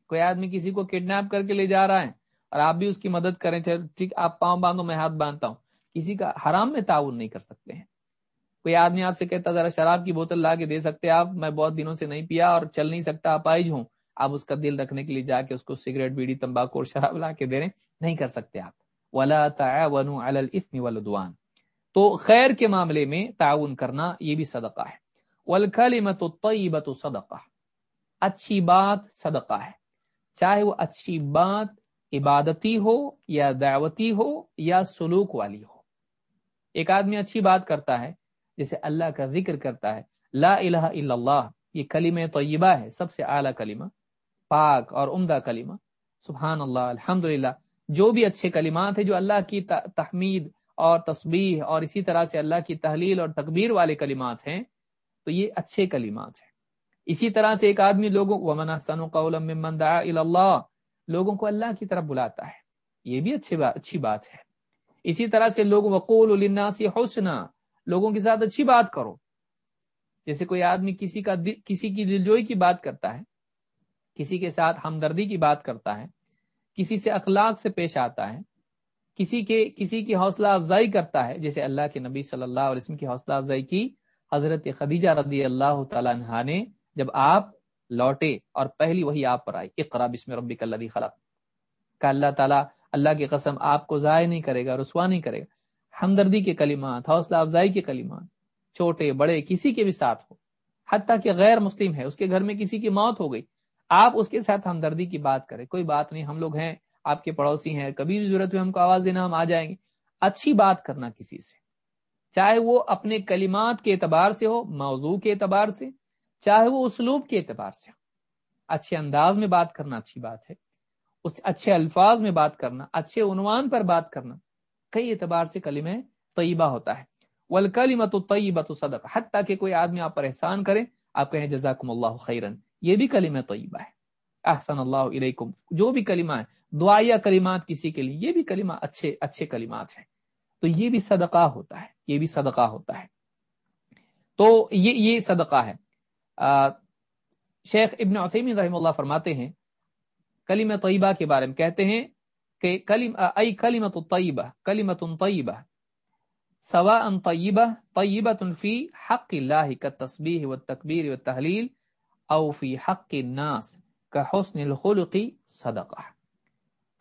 کوئی آدمی کسی کو کڈنیپ کر کے لے جا رہا ہے اور آپ بھی اس کی مدد کریں ٹھیک، آپ پاؤں باندھو، میں ہاتھ باندھتا ہوں۔ کسی کا حرام میں تعاون نہیں کر سکتے ہیں۔ کوئی آدمی آپ سے کہتا ذرا شراب کی بوتل لا کے دے سکتے آپ؟ میں بہت دنوں سے نہیں پیا اور چل نہیں سکتا آپ آئی ہوں۔ آپ اس کا دل رکھنے کے لیے جا کے اس کو سگریٹ، بیڑی، تمباکو اور شراب لا کے دے رہے نہیں کر سکتے آپ۔ ولا تعاونوا علی الاثم والعدوان۔ تو خیر کے معاملے میں تعاون کرنا یہ بھی صدقہ ہے۔ والکلمۃ الطیبۃ صدقہ۔ اچھی بات صدقہ ہے۔ چاہے وہ اچھی بات عبادتی ہو یا دعوتی ہو یا سلوک والی ہو۔ ایک آدمی اچھی بات کرتا ہے جسے اللہ کا ذکر کرتا ہے۔ لا الہ الا اللہ، یہ کلمہ طیبہ ہے، سب سے اعلیٰ کلمہ، پاک اور عمدہ کلمہ۔ سبحان اللہ الحمد جو بھی اچھے کلمات ہیں، جو اللہ کی تحمید اور تسبیح اور اسی طرح سے اللہ کی تحلیل اور تکبیر والے کلمات ہیں، تو یہ اچھے کلمات ہیں۔ اسی طرح سے ایک آدمی، لوگوں ومن احسن قولا ممن دعا اللہ لوگوں کو اللہ کی طرف بلاتا ہے۔ یہ بھی اچھی بات اچھی بات ہے۔ اسی طرح سے لوگ، وقول للناس حسنا لوگوں کے ساتھ اچھی بات کرو۔ جیسے کوئی آدمی کسی کا کسی کی دلجوئی کی بات کرتا ہے، کسی کے ساتھ ہمدردی کی بات کرتا ہے، کسی سے اخلاق سے پیش آتا ہے، کسی کے، کسی کی حوصلہ افزائی کرتا ہے، جیسے اللہ کے نبی صلی اللہ علیہ وسلم کی حوصلہ افزائی کی حضرت خدیجہ رضی اللہ تعالیٰ عنہ نے جب آپ لوٹے اور پہلی وہی آپ پر آئی، اقرا بسم ربک اللہ خلق کا اللہ تعالیٰ، اللہ کی قسم آپ کو ضائع نہیں کرے گا رسوا نہیں کرے گا۔ ہمدردی کے کلمات، حوصلہ افزائی کے کلمات، چھوٹے، بڑے، کسی کے بھی ساتھ ہو، حتیٰ کہ غیر مسلم ہے، اس کے گھر میں کسی کی موت ہو گئی، آپ اس کے ساتھ ہمدردی کی بات کریں، کوئی بات نہیں، ہم لوگ ہیں، آپ کے پڑوسی ہیں، کبھی بھی ضرورت ہوئی ہم کو آواز دینا، ہم آ جائیں گے۔ اچھی بات کرنا کسی سے، چاہے وہ اپنے کلمات کے اعتبار سے ہو، موضوع کے اعتبار سے، چاہے وہ اسلوب کے اعتبار سے۔ ہو اچھے انداز میں بات کرنا اچھی بات ہے، اس اچھے الفاظ میں بات کرنا، اچھے عنوان پر بات کرنا کئی اعتبار سے کلم طیبہ ہوتا ہے۔ ولکلیمت طیبت صدق حتیٰ کہ کوئی آدمی آپ پر احسان کرے، آپ کہیں جزاکم اللہ خیرن، یہ بھی کلم طیبہ ہے۔ احسن اللہ علیکم، جو بھی کلمہ ہے دعائیہ کلمات کسی کے لیے، یہ بھی کلمہ اچھے اچھے کلمات ہیں۔ تو یہ بھی صدقہ ہوتا ہے، یہ بھی صدقہ ہوتا ہے۔ تو یہ یہ صدقہ ہے۔ شیخ ابن عثیمین رحم اللہ فرماتے ہیں کلیم طیبہ کے بارے میں کہتے ہیں کہ کلیم ای کلمت طیبہ کلمت طیبہ سوا ان طیبہ طیبت فی حق اللہ کا تصبیح و تکبیر و تحلیل او فی حق الناس کا حسن الخلق صدقہ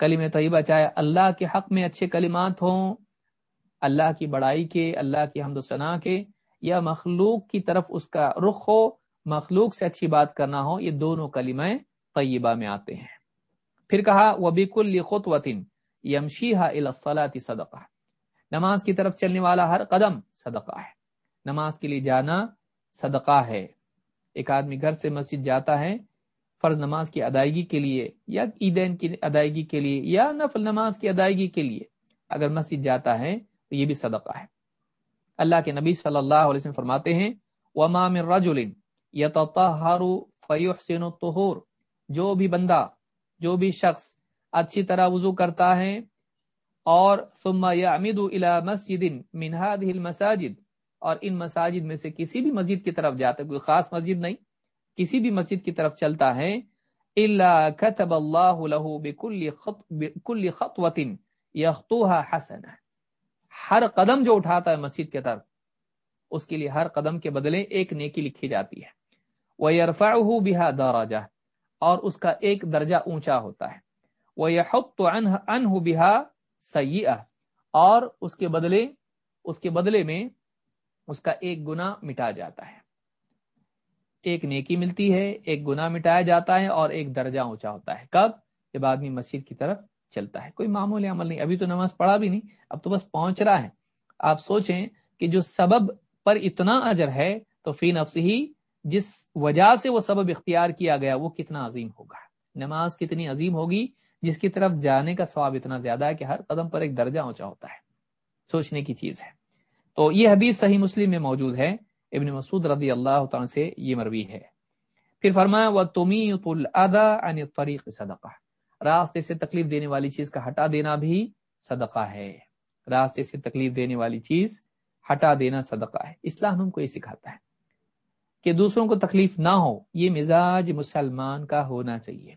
کلیم طیبہ چاہے اللہ کے حق میں اچھے کلمات ہوں اللہ کی بڑائی کے اللہ کی حمد و ثناء کے یا مخلوق کی طرف اس کا رخ ہو مخلوق سے اچھی بات کرنا ہو یہ دونوں کلمیں طیبہ میں آتے ہیں پھر کہا وہ بیک الخط وطن یمشی صدقہ نماز کی طرف چلنے والا ہر قدم صدقہ ہے۔ نماز کے لیے جانا صدقہ ہے۔ ایک آدمی گھر سے مسجد جاتا ہے، فرض نماز کی ادائیگی کے لیے یا عیدین کی ادائیگی کے لیے یا نفل نماز کی ادائیگی کے لیے اگر مسجد جاتا ہے تو یہ بھی صدقہ ہے۔ اللہ کے نبی صلی اللہ علیہ وسلم فرماتے ہیں، وما من رجل يتطهر فيحسن الطهور جو بھی بندہ جو بھی شخص اچھی طرح وضو کرتا ہے، اور ثم يعمد الى مسجد من هذه المساجد، اور ان مساجد میں سے کسی بھی مسجد کی طرف جاتا ہے کوئی خاص مسجد نہیں، کسی بھی مسجد کی طرف چلتا ہے، الا كتب الله له بكل خط، بكل خطوه يخطوها حسنه ہر قدم جو اٹھاتا ہے مسجد کے طرف، اس کے لیے ہر قدم کے بدلے ایک نیکی لکھی جاتی ہے۔ وہ یرفا بہا اور اس کا ایک درجہ اونچا ہوتا ہے۔ وہ یہ ان بہا سیاح اور اس کے بدلے اس کے بدلے میں اس کا ایک گنا مٹا جاتا ہے۔ ایک نیکی ملتی ہے، ایک گنا مٹایا جاتا ہے اور ایک درجہ اونچا ہوتا ہے۔ کب؟ جب آدمی مسجد کی طرف چلتا ہے۔ کوئی معمولی عمل نہیں۔ ابھی تو نماز پڑھا بھی نہیں، اب تو بس پہنچ رہا ہے۔ آپ سوچیں کہ جو سبب پر اتنا اجر ہے، تو فی نفس ہی جس وجہ سے وہ سبب اختیار کیا گیا وہ کتنا عظیم ہوگا۔ نماز کتنی عظیم ہوگی جس کی طرف جانے کا ثواب اتنا زیادہ ہے کہ ہر قدم پر ایک درجہ اونچا ہوتا ہے۔ سوچنے کی چیز ہے۔ تو یہ حدیث صحیح مسلم میں موجود ہے۔ ابن مسعود رضی اللہ تعالی سے یہ مروی ہے۔ پھر فرمایا وہ تمی ادا طریق صدقہ راستے سے تکلیف دینے والی چیز کا ہٹا دینا بھی صدقہ ہے۔ راستے سے تکلیف دینے والی چیز ہٹا دینا صدقہ ہے۔ اسلام ہم کو یہ سکھاتا ہے۔ کہ دوسروں کو تکلیف نہ ہو، یہ مزاج مسلمان کا ہونا چاہیے۔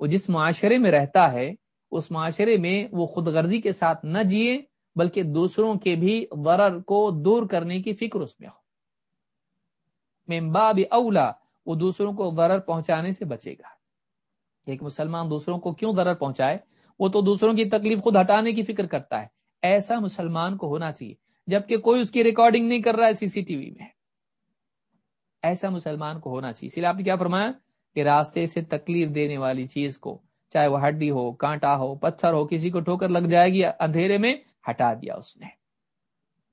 وہ جس معاشرے میں رہتا ہے، اس معاشرے میں وہ خود غرضی کے ساتھ نہ جیے، بلکہ دوسروں کے بھی ضرر کو دور کرنے کی فکر اس میں ہو۔ ممباب اولا، وہ دوسروں کو ضرر پہنچانے سے بچے گا۔ ایک مسلمان دوسروں کو کیوں ضرر پہنچائے؟ وہ تو دوسروں کی تکلیف خود ہٹانے کی فکر کرتا ہے۔ ایسا مسلمان کو ہونا چاہیے، جبکہ کوئی اس کی ریکارڈنگ نہیں کر رہا ہے سی سی ٹی وی میں۔ ایسا مسلمان کو ہونا چاہیے۔ اس لیے آپ نے کیا فرمایا کہ راستے سے تکلیف دینے والی چیز کو، چاہے وہ ہڈی ہو، کانٹا ہو، پتھر ہو، کسی کو ٹھوکر لگ جائے گی، اندھیرے میں ہٹا دیا اس نے۔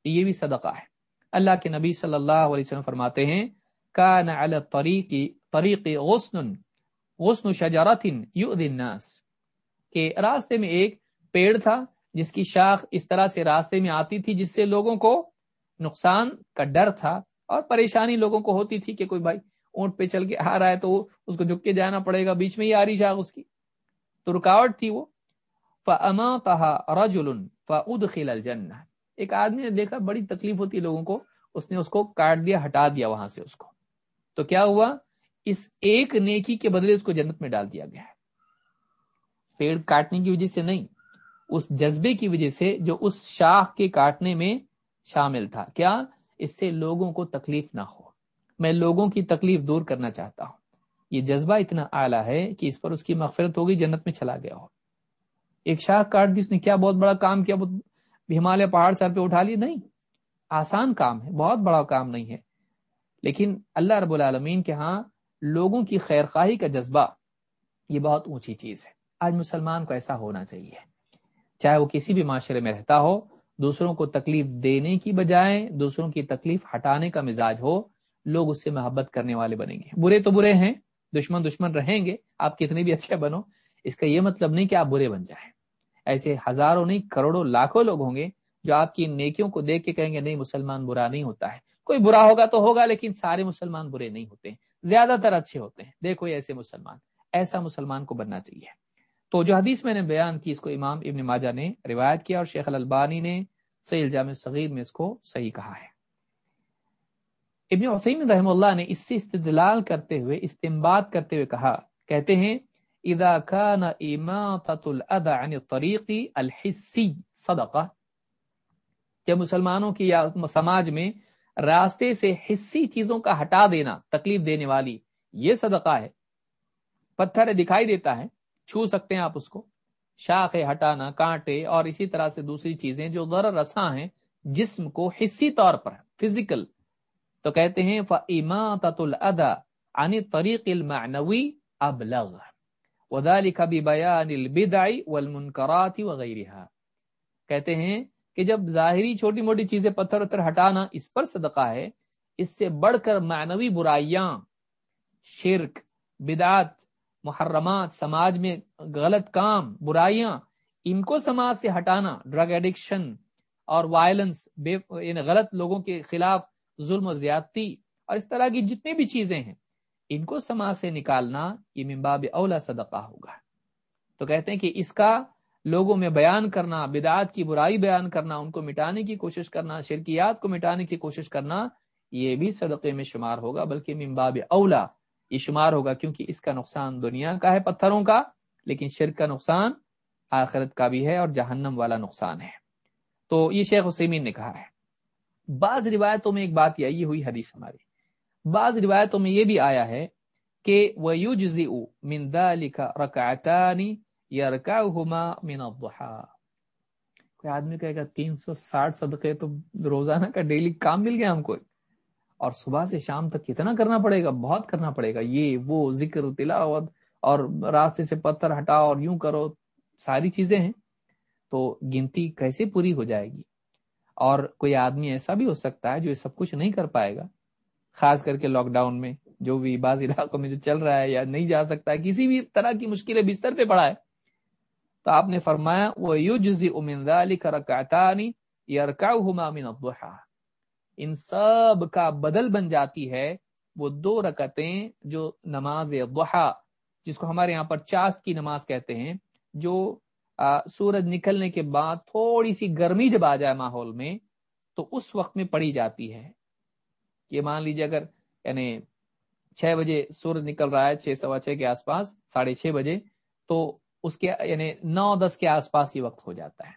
یہ بھی صدقہ ہے۔ اللہ کے نبی صلی اللہ علیہ وسلم فرماتے ہیں کا نہ طریقی غسن غسن الناس کہ راستے میں ایک پیڑ تھا، جس کی شاخ اس طرح سے راستے میں آتی تھی جس سے لوگوں کو نقصان کا ڈر تھا۔ اور پریشانی لوگوں کو ہوتی تھی کہ کوئی بھائی اونٹ پہ چل کے آ رہا ہے تو اس کو جھک کے جانا پڑے گا، بیچ میں ہی آ رہی شاخ اس کی۔ تو رکاوٹ تھی وہ۔ فما تہا رجول فعد خل الجنہ ایک آدمی نے دیکھا، بڑی تکلیف ہوتی لوگوں کو۔ اس نے اس کو کاٹ دیا، ہٹا دیا وہاں سے اس کو۔ تو کیا ہوا؟ اس ایک نیکی کے بدلے اس کو جنت میں ڈال دیا گیا ہے۔ پیڑ کاٹنے کی وجہ سے نہیں، اس جذبے کی وجہ سے جو اس شاخ کے کاٹنے میں شامل تھا۔ کیا؟ اس سے لوگوں کو تکلیف نہ ہو۔ میں لوگوں کی تکلیف دور کرنا چاہتا ہوں۔ یہ جذبہ اتنا اعلیٰ ہے کہ اس پر اس کی مغفرت ہوگی، جنت میں چلا گیا ہو۔ ایک شاخ کاٹ دی، اس نے کیا بہت بڑا کام کیا ہمالیہ پہاڑ سر پہ اٹھا لیا نہیں۔ آسان کام ہے، بہت بڑا کام نہیں ہے۔ لیکن اللہ رب العالمین کے ہاں لوگوں کی خیر خواہی کا جذبہ، یہ بہت اونچی چیز ہے۔ آج مسلمان کو ایسا ہونا چاہیے، چاہے وہ کسی بھی معاشرے میں رہتا ہو دوسروں کو تکلیف دینے کی بجائے دوسروں کی تکلیف ہٹانے کا مزاج ہو، لوگ اس سے محبت کرنے والے بنیں گے۔ برے تو برے ہیں، دشمن دشمن رہیں گے، آپ کتنے بھی اچھے بنو، اس کا یہ مطلب نہیں کہ آپ برے بن جائیں۔ ایسے ہزاروں نہیں، کروڑوں، لاکھوں لوگ ہوں گے جو آپ کی نیکیوں کو دیکھ کے کہیں گے، نہیں، مسلمان برا نہیں ہوتا ہے۔ کوئی برا ہوگا تو ہوگا، لیکن سارے مسلمان برے نہیں ہوتے زیادہ تر اچھے ہوتے ہیں۔ دیکھو ایسے مسلمان، ایسا مسلمان کو بننا چاہیے۔ تو جو حدیث میں نے بیان کی، اس کو امام ابن ماجہ نے روایت کیا اور شیخ البانی نے سی الجام صغیر میں اس کو صحیح کہا ہے۔ ابن وسیم رحم اللہ نے اس سے استدلال کرتے ہوئے استمباد کرتے ہوئے کہا، کہتے ہیں، اذا كان اماطه الاذى عن الطريق الحسي صدقه جب مسلمانوں کی یا سماج میں راستے سے حصی چیزوں کا ہٹا دینا، تکلیف دینے والی، یہ صدقہ ہے۔ پتھر دکھائی دیتا ہے، چھو سکتے ہیں آپ اس کو۔ شاخ ہٹانا، کانٹے اور اسی طرح سے دوسری چیزیں جو ضرر رساں ہیں، جسم کو حصی طور پر فزیکل تو کہتے ہیں فَإِمَاتَةُ الْأَدَى عَنِ طَرِيقِ الْمَعْنَوِي أَبْلَغ. وَذَلِكَ بِبَيَانِ الْبِدْعِ وَالْمُنْكَرَاتِ وَغَيْرِهَا. کہتے ہیں کہ جب ظاہری چھوٹی موٹی چیزیں پتھر اتر ہٹانا اس پر صدقہ ہے، اس سے بڑھ کر معنوی برائیاں، شرک، بدعت محرمات، سماج میں غلط کام، برائیاں، ان کو سماج سے ہٹانا ڈرگ ایڈکشن اور وائلنس بے یعنی غلط لوگوں کے خلاف ظلم و زیادتی اور اس طرح کی جتنی بھی چیزیں ہیں، ان کو سماج سے نکالنا یہ ممباب اولا صدقہ ہوگا۔ تو کہتے ہیں کہ اس کا لوگوں میں بیان کرنا، بدعات کی برائی بیان کرنا، ان کو مٹانے کی کوشش کرنا، شرکیات کو مٹانے کی کوشش کرنا، یہ بھی صدقے میں شمار ہوگا، بلکہ ممباب اولا یہ شمار ہوگا کیونکہ اس کا نقصان دنیا کا ہے، پتھروں کا، لیکن شرک کا نقصان آخرت کا بھی ہے اور جہنم والا نقصان ہے۔ تو یہ شیخ حسین نے کہا ہے۔ بعض روایتوں میں ایک بات یہی ہوئی حدیث ہماری۔ بعض روایتوں میں یہ بھی آیا ہے کہ وہ یوجزی مندا لکھا رکعتانی یا رکا کوئی آدمی کہے گا تین سو ساٹھ صدقے تو روزانہ کا ڈیلی کام مل گیا ہم کو۔ اور صبح سے شام تک کتنا کرنا پڑے گا؟ بہت کرنا پڑے گا۔ یہ وہ ذکر، تلاوت اور راستے سے پتھر ہٹاؤ اور یوں کرو، ساری چیزیں ہیں۔ تو گنتی کیسے پوری ہو جائے گی؟ اور کوئی آدمی ایسا بھی ہو سکتا ہے جو یہ سب کچھ نہیں کر پائے گا۔ خاص کر کے لاک ڈاؤن میں جو بھی بعض علاقوں میں جو چل رہا ہے یا نہیں جا سکتا ہے، کسی بھی طرح کی مشکلیں بستر پہ پڑا ہے۔ تو آپ نے فرمایا وہ یو جزی امن علی کرکاتانی یا من الضحى۔ ان سب کا بدل بن جاتی ہے وہ دو رکتیں جو نماز ضحا جس کو ہمارے یہاں پر چاست کی نماز کہتے ہیں، جو سورج نکلنے کے بعد تھوڑی سی گرمی جب آ جائے ماحول میں، تو اس وقت میں پڑی جاتی ہے۔ یہ مان لیجیے اگر یعنی چھ بجے سورج نکل رہا ہے، چھ سوا چھ کے آس پاس، ساڑھے چھ بجے، تو اس کے یعنی نو دس کے آس پاس یہ وقت ہو جاتا ہے۔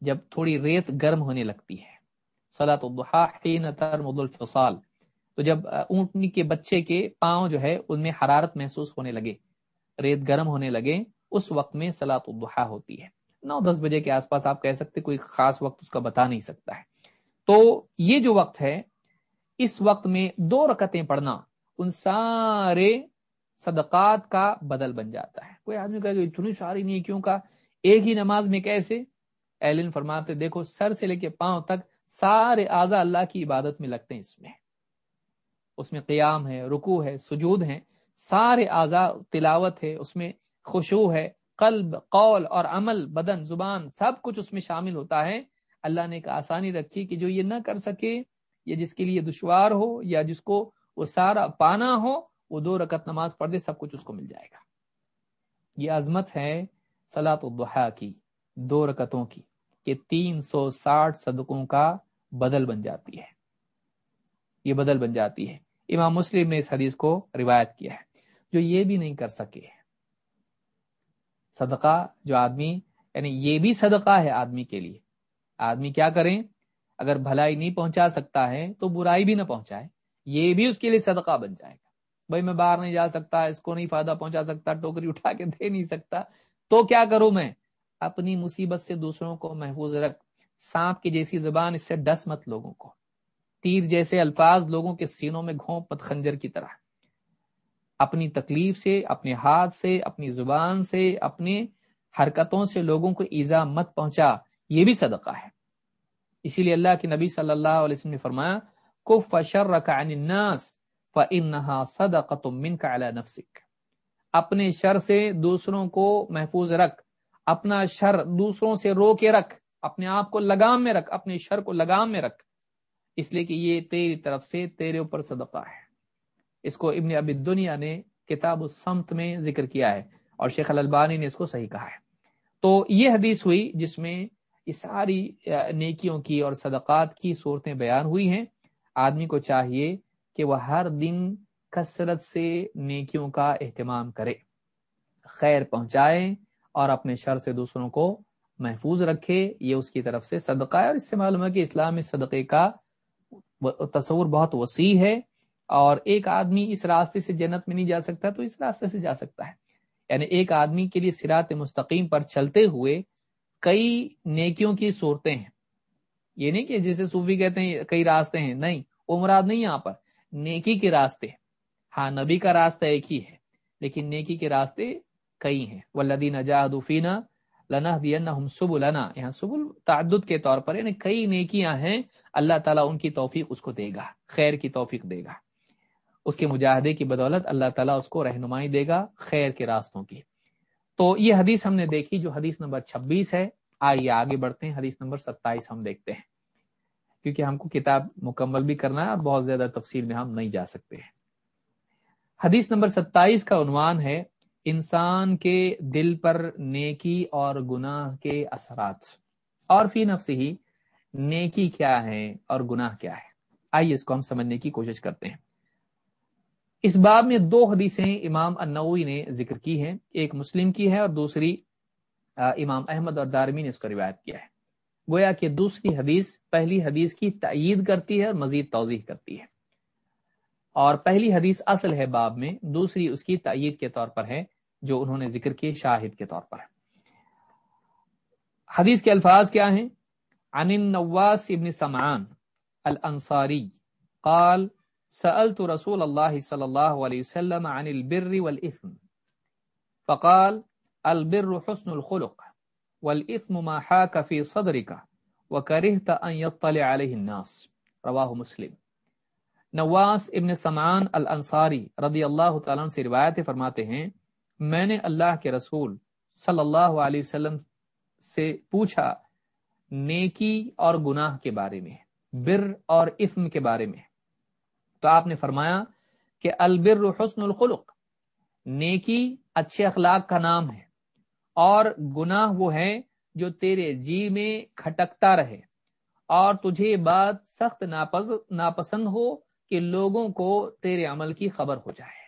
جب تھوڑی ریت گرم ہونے لگتی ہے۔ سلاۃ حين الفصال۔ تو جب اونٹنی کے بچے کے پاؤں جو ہے، ان میں حرارت محسوس ہونے لگے، ریت گرم ہونے لگے، اس وقت میں سلاۃ الضحا ہوتی ہے۔ نو، دس بجے کے آس پاس آپ کہہ سکتے، کوئی خاص وقت اس کا بتا نہیں سکتا ہے۔ تو یہ جو وقت ہے، اس وقت میں دو رکتیں پڑھنا، ان سارے صدقات کا بدل بن جاتا ہے۔ کوئی آدمی کہے کہ اتنی ساری نہیں کیوں کا ایک ہی نماز میں کیسے؟ ایلن فرماتے، دیکھو، سر سے لے کے پاؤں تک سارے اعضا اللہ کی عبادت میں لگتے ہیں اس میں۔ اس میں قیام ہے رکو ہے، سجود ہے سارے اعضا تلاوت ہے، اس میں خوشو ہے۔ قلب، قول اور عمل، بدن، زبان سب کچھ اس میں شامل ہوتا ہے۔ اللہ نے ایک آسانی رکھی کہ جو یہ نہ کر سکے، یا جس کے لیے دشوار ہو، یا جس کو وہ سارا پانا ہو، وہ دو رکت نماز پڑھ دے سب کچھ اس کو مل جائے گا۔ یہ عظمت ہے سلاۃ الدحا کی، دو رکتوں کی۔ کہ تین سو ساٹھ صدقوں کا بدل بن جاتی ہے۔ یہ بدل بن جاتی ہے۔ امام مسلم نے اس حدیث کو روایت کیا ہے۔ جو یہ بھی نہیں کر سکے، صدقہ جو آدمی یعنی یہ بھی صدقہ ہے آدمی کے لیے۔ آدمی کیا کریں؟ اگر بھلائی نہیں پہنچا سکتا ہے تو برائی بھی نہ پہنچائے۔ یہ بھی اس کے لیے صدقہ بن جائے گا۔ بھائی میں باہر نہیں جا سکتا، اس کو نہیں فائدہ پہنچا سکتا، ٹوکری اٹھا کے دے نہیں سکتا۔ تو کیا کروں میں؟ اپنی مصیبت سے دوسروں کو محفوظ رکھ۔ سانپ کی جیسی زبان اس سے ڈس مت لوگوں کو۔ تیر جیسے الفاظ لوگوں کے سینوں میں گھونپ مت خنجر کی طرح۔ اپنی تکلیف سے، اپنے ہاتھ سے، اپنی زبان سے اپنے حرکتوں سے لوگوں کو ایزا مت پہنچا۔ یہ بھی صدقہ ہے۔ اسی لیے اللہ کے نبی صلی اللہ علیہ وسلم نے فرمایا کو فشر الناس فإنها صدقة منك على نفسك اپنے شر سے دوسروں کو محفوظ رکھ۔ اپنا شر دوسروں سے رو کے رکھ، اپنے آپ کو لگام میں رکھ، اپنے شر کو لگام میں رکھ۔ اس لیے کہ یہ تیری طرف سے تیرے اوپر صدقہ ہے۔ اس کو ابن اب دنیا نے کتاب السمت میں ذکر کیا ہے اور شیخ الالبانی نے اس کو صحیح کہا ہے۔ تو یہ حدیث ہوئی جس میں یہ ساری نیکیوں کی اور صدقات کی صورتیں بیان ہوئی ہیں۔ آدمی کو چاہیے کہ وہ ہر دن کثرت سے نیکیوں کا اہتمام کرے، خیر پہنچائے اور اپنے شر سے دوسروں کو محفوظ رکھے، یہ اس کی طرف سے صدقہ ہے۔ اور اس سے معلوم ہے کہ اسلام میں صدقے کا تصور بہت وسیع ہے اور ایک آدمی اس راستے سے جنت میں نہیں جا سکتا تو اس راستے سے جا سکتا ہے۔ یعنی ایک آدمی کے لیے سرات مستقیم پر چلتے ہوئے کئی نیکیوں کی صورتیں ہیں۔ یہ نہیں کہ جسے صوفی کہتے ہیں کئی راستے ہیں، نہیں، وہ مراد نہیں یہاں پر۔ نیکی کے راستے ہاں نبی کا راستہ ایک ہی ہے، لیکن نیکی کے راستے کئی ہیں۔ ولدین اجاہدفینہ لنا دین سب یہاں سب تعدد کے طور پر یعنی کئی نیکیاں ہیں، اللہ تعالیٰ ان کی توفیق اس کو دے گا، خیر کی توفیق دے گا۔ اس کے مجاہدے کی بدولت اللہ تعالیٰ اس کو رہنمائی دے گا خیر کے راستوں کی۔ تو یہ حدیث ہم نے دیکھی جو حدیث نمبر چھبیس ہے۔ آئیے آگے بڑھتے ہیں۔ حدیث نمبر ستائیس ہم دیکھتے ہیں۔ کیونکہ ہم کو کتاب مکمل بھی کرنا ہے اور بہت زیادہ تفصیل میں ہم نہیں جا سکتے۔ ہیں حدیث نمبر ستائیس کا عنوان ہے انسان کے دل پر نیکی اور گناہ کے اثرات۔ اور فی نفس ہی، نیکی کیا ہے اور گناہ کیا ہے؟ آئیے اس کو ہم سمجھنے کی کوشش کرتے ہیں۔ اس باب میں دو حدیثیں امام النوی نے ذکر کی ہیں، ایک مسلم کی ہے اور دوسری امام احمد اور دارمی نے اس کو روایت کیا ہے۔ گویا کہ دوسری حدیث پہلی حدیث کی تائید کرتی ہے اور مزید توضیح کرتی ہے۔ اور پہلی حدیث اصل ہے باب میں، دوسری اس کی تائید کے طور پر ہے۔ جو انہوں نے ذکر کی شاہد کے طور پر حدیث کے الفاظ کیا ہیں؟ عن النواس ابن سمعان الانصاری قال، سألت رسول الله صلى الله عليه وسلم عن البر والإثم، فقال، البر حسن الخلق والإثم ما حاك في صدرك وكرهت أن يطلع عليه الناس۔ رواه مسلم۔ نواس ابن سمعان الانصاری رضی اللہ تعالیٰ سے روایت فرماتے ہیں میں نے اللہ کے رسول صلی اللہ علیہ وسلم سے پوچھا، نیکی اور گناہ کے بارے میں، بر اور اسم کے بارے میں۔ تو آپ نے فرمایا کہ البر حسن الخلق، نیکی اچھے اخلاق کا نام ہے اور گناہ وہ ہے جو تیرے جی میں کھٹکتا رہے۔ اور تجھے بات سخت ناپسند ہو کہ لوگوں کو تیرے عمل کی خبر ہو جائے۔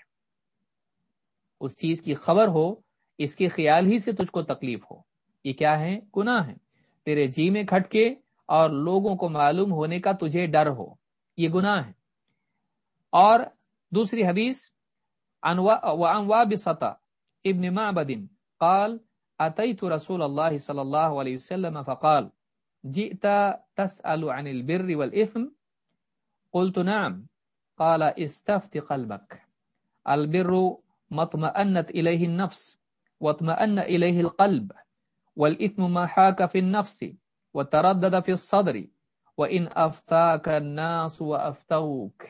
اس چیز کی خبر ہو، اس کے خیال ہی سے تجھ کو تکلیف ہو۔ یہ کیا ہے گناہ ہے تیرے جی میں کھٹ کے اور لوگوں کو معلوم ہونے کا تجھے ڈر ہو۔ یہ گناہ ہے اور دوسری حدیث ابن معبد قال اتيت رسول الله صلى الله عليه وسلم فقال جئت تسأل عن البر والإثم؟ قلت نعم، قال استفت قلبك البر مطمئنت إليه النفس واطمأن إليه القلب والإثم ما حاك في النفس وتردد في الصدر وإن أفتاك الناس وأفتوك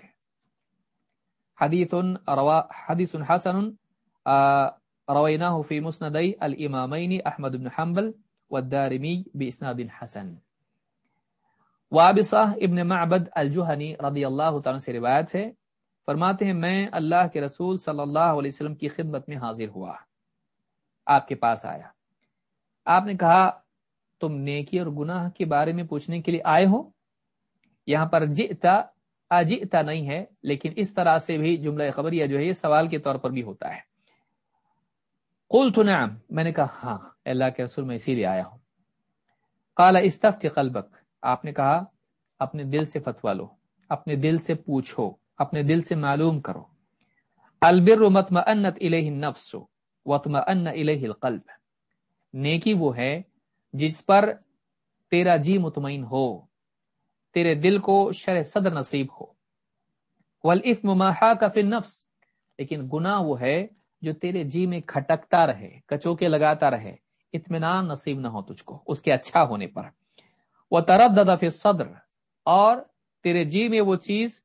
حديث, روا حديث حسن رويناه في مسندي الإمامين أحمد بن حنبل والدارمي بإسناد حسن. وابصہ ابن معبد الجوہنی رضی اللہ تعالیٰ سے روایت ہے فرماتے ہیں، میں اللہ کے رسول صلی اللہ علیہ وسلم کی خدمت میں حاضر ہوا، آپ کے پاس آیا۔ آپ نے کہا، تم نیکی اور گناہ کے بارے میں پوچھنے کے لیے آئے ہو؟ یہاں پر جئتا اجئتا نہیں ہے، لیکن اس طرح سے بھی جملہ خبریہ جو ہے، یہ سوال کے طور پر بھی ہوتا ہے۔ قلت نعم، میں نے کہا ہاں اللہ کے رسول، میں اسی لیے آیا ہوں۔ قال، استفت قلبک۔ آپ نے کہا، اپنے دل سے فتوا لو، اپنے دل سے پوچھو۔ اپنے دل سے معلوم کرو۔ البر مطمئنت الیہ النفس وطمئن الیہ القلب۔ نیکی وہ ہے جس پر تیرا جی مطمئن ہو، تیرے دل کو شرح صدر نصیب ہو۔ والاثم ما حاک فی النفس، لیکن گناہ وہ ہے جو تیرے جی میں کھٹکتا رہے، کچوکے لگاتا رہے، اطمینان نصیب نہ ہو تجھ کو، اس کے اچھا ہونے پر۔ وہ ترد دفع صدر اور تیرے جی میں وہ چیز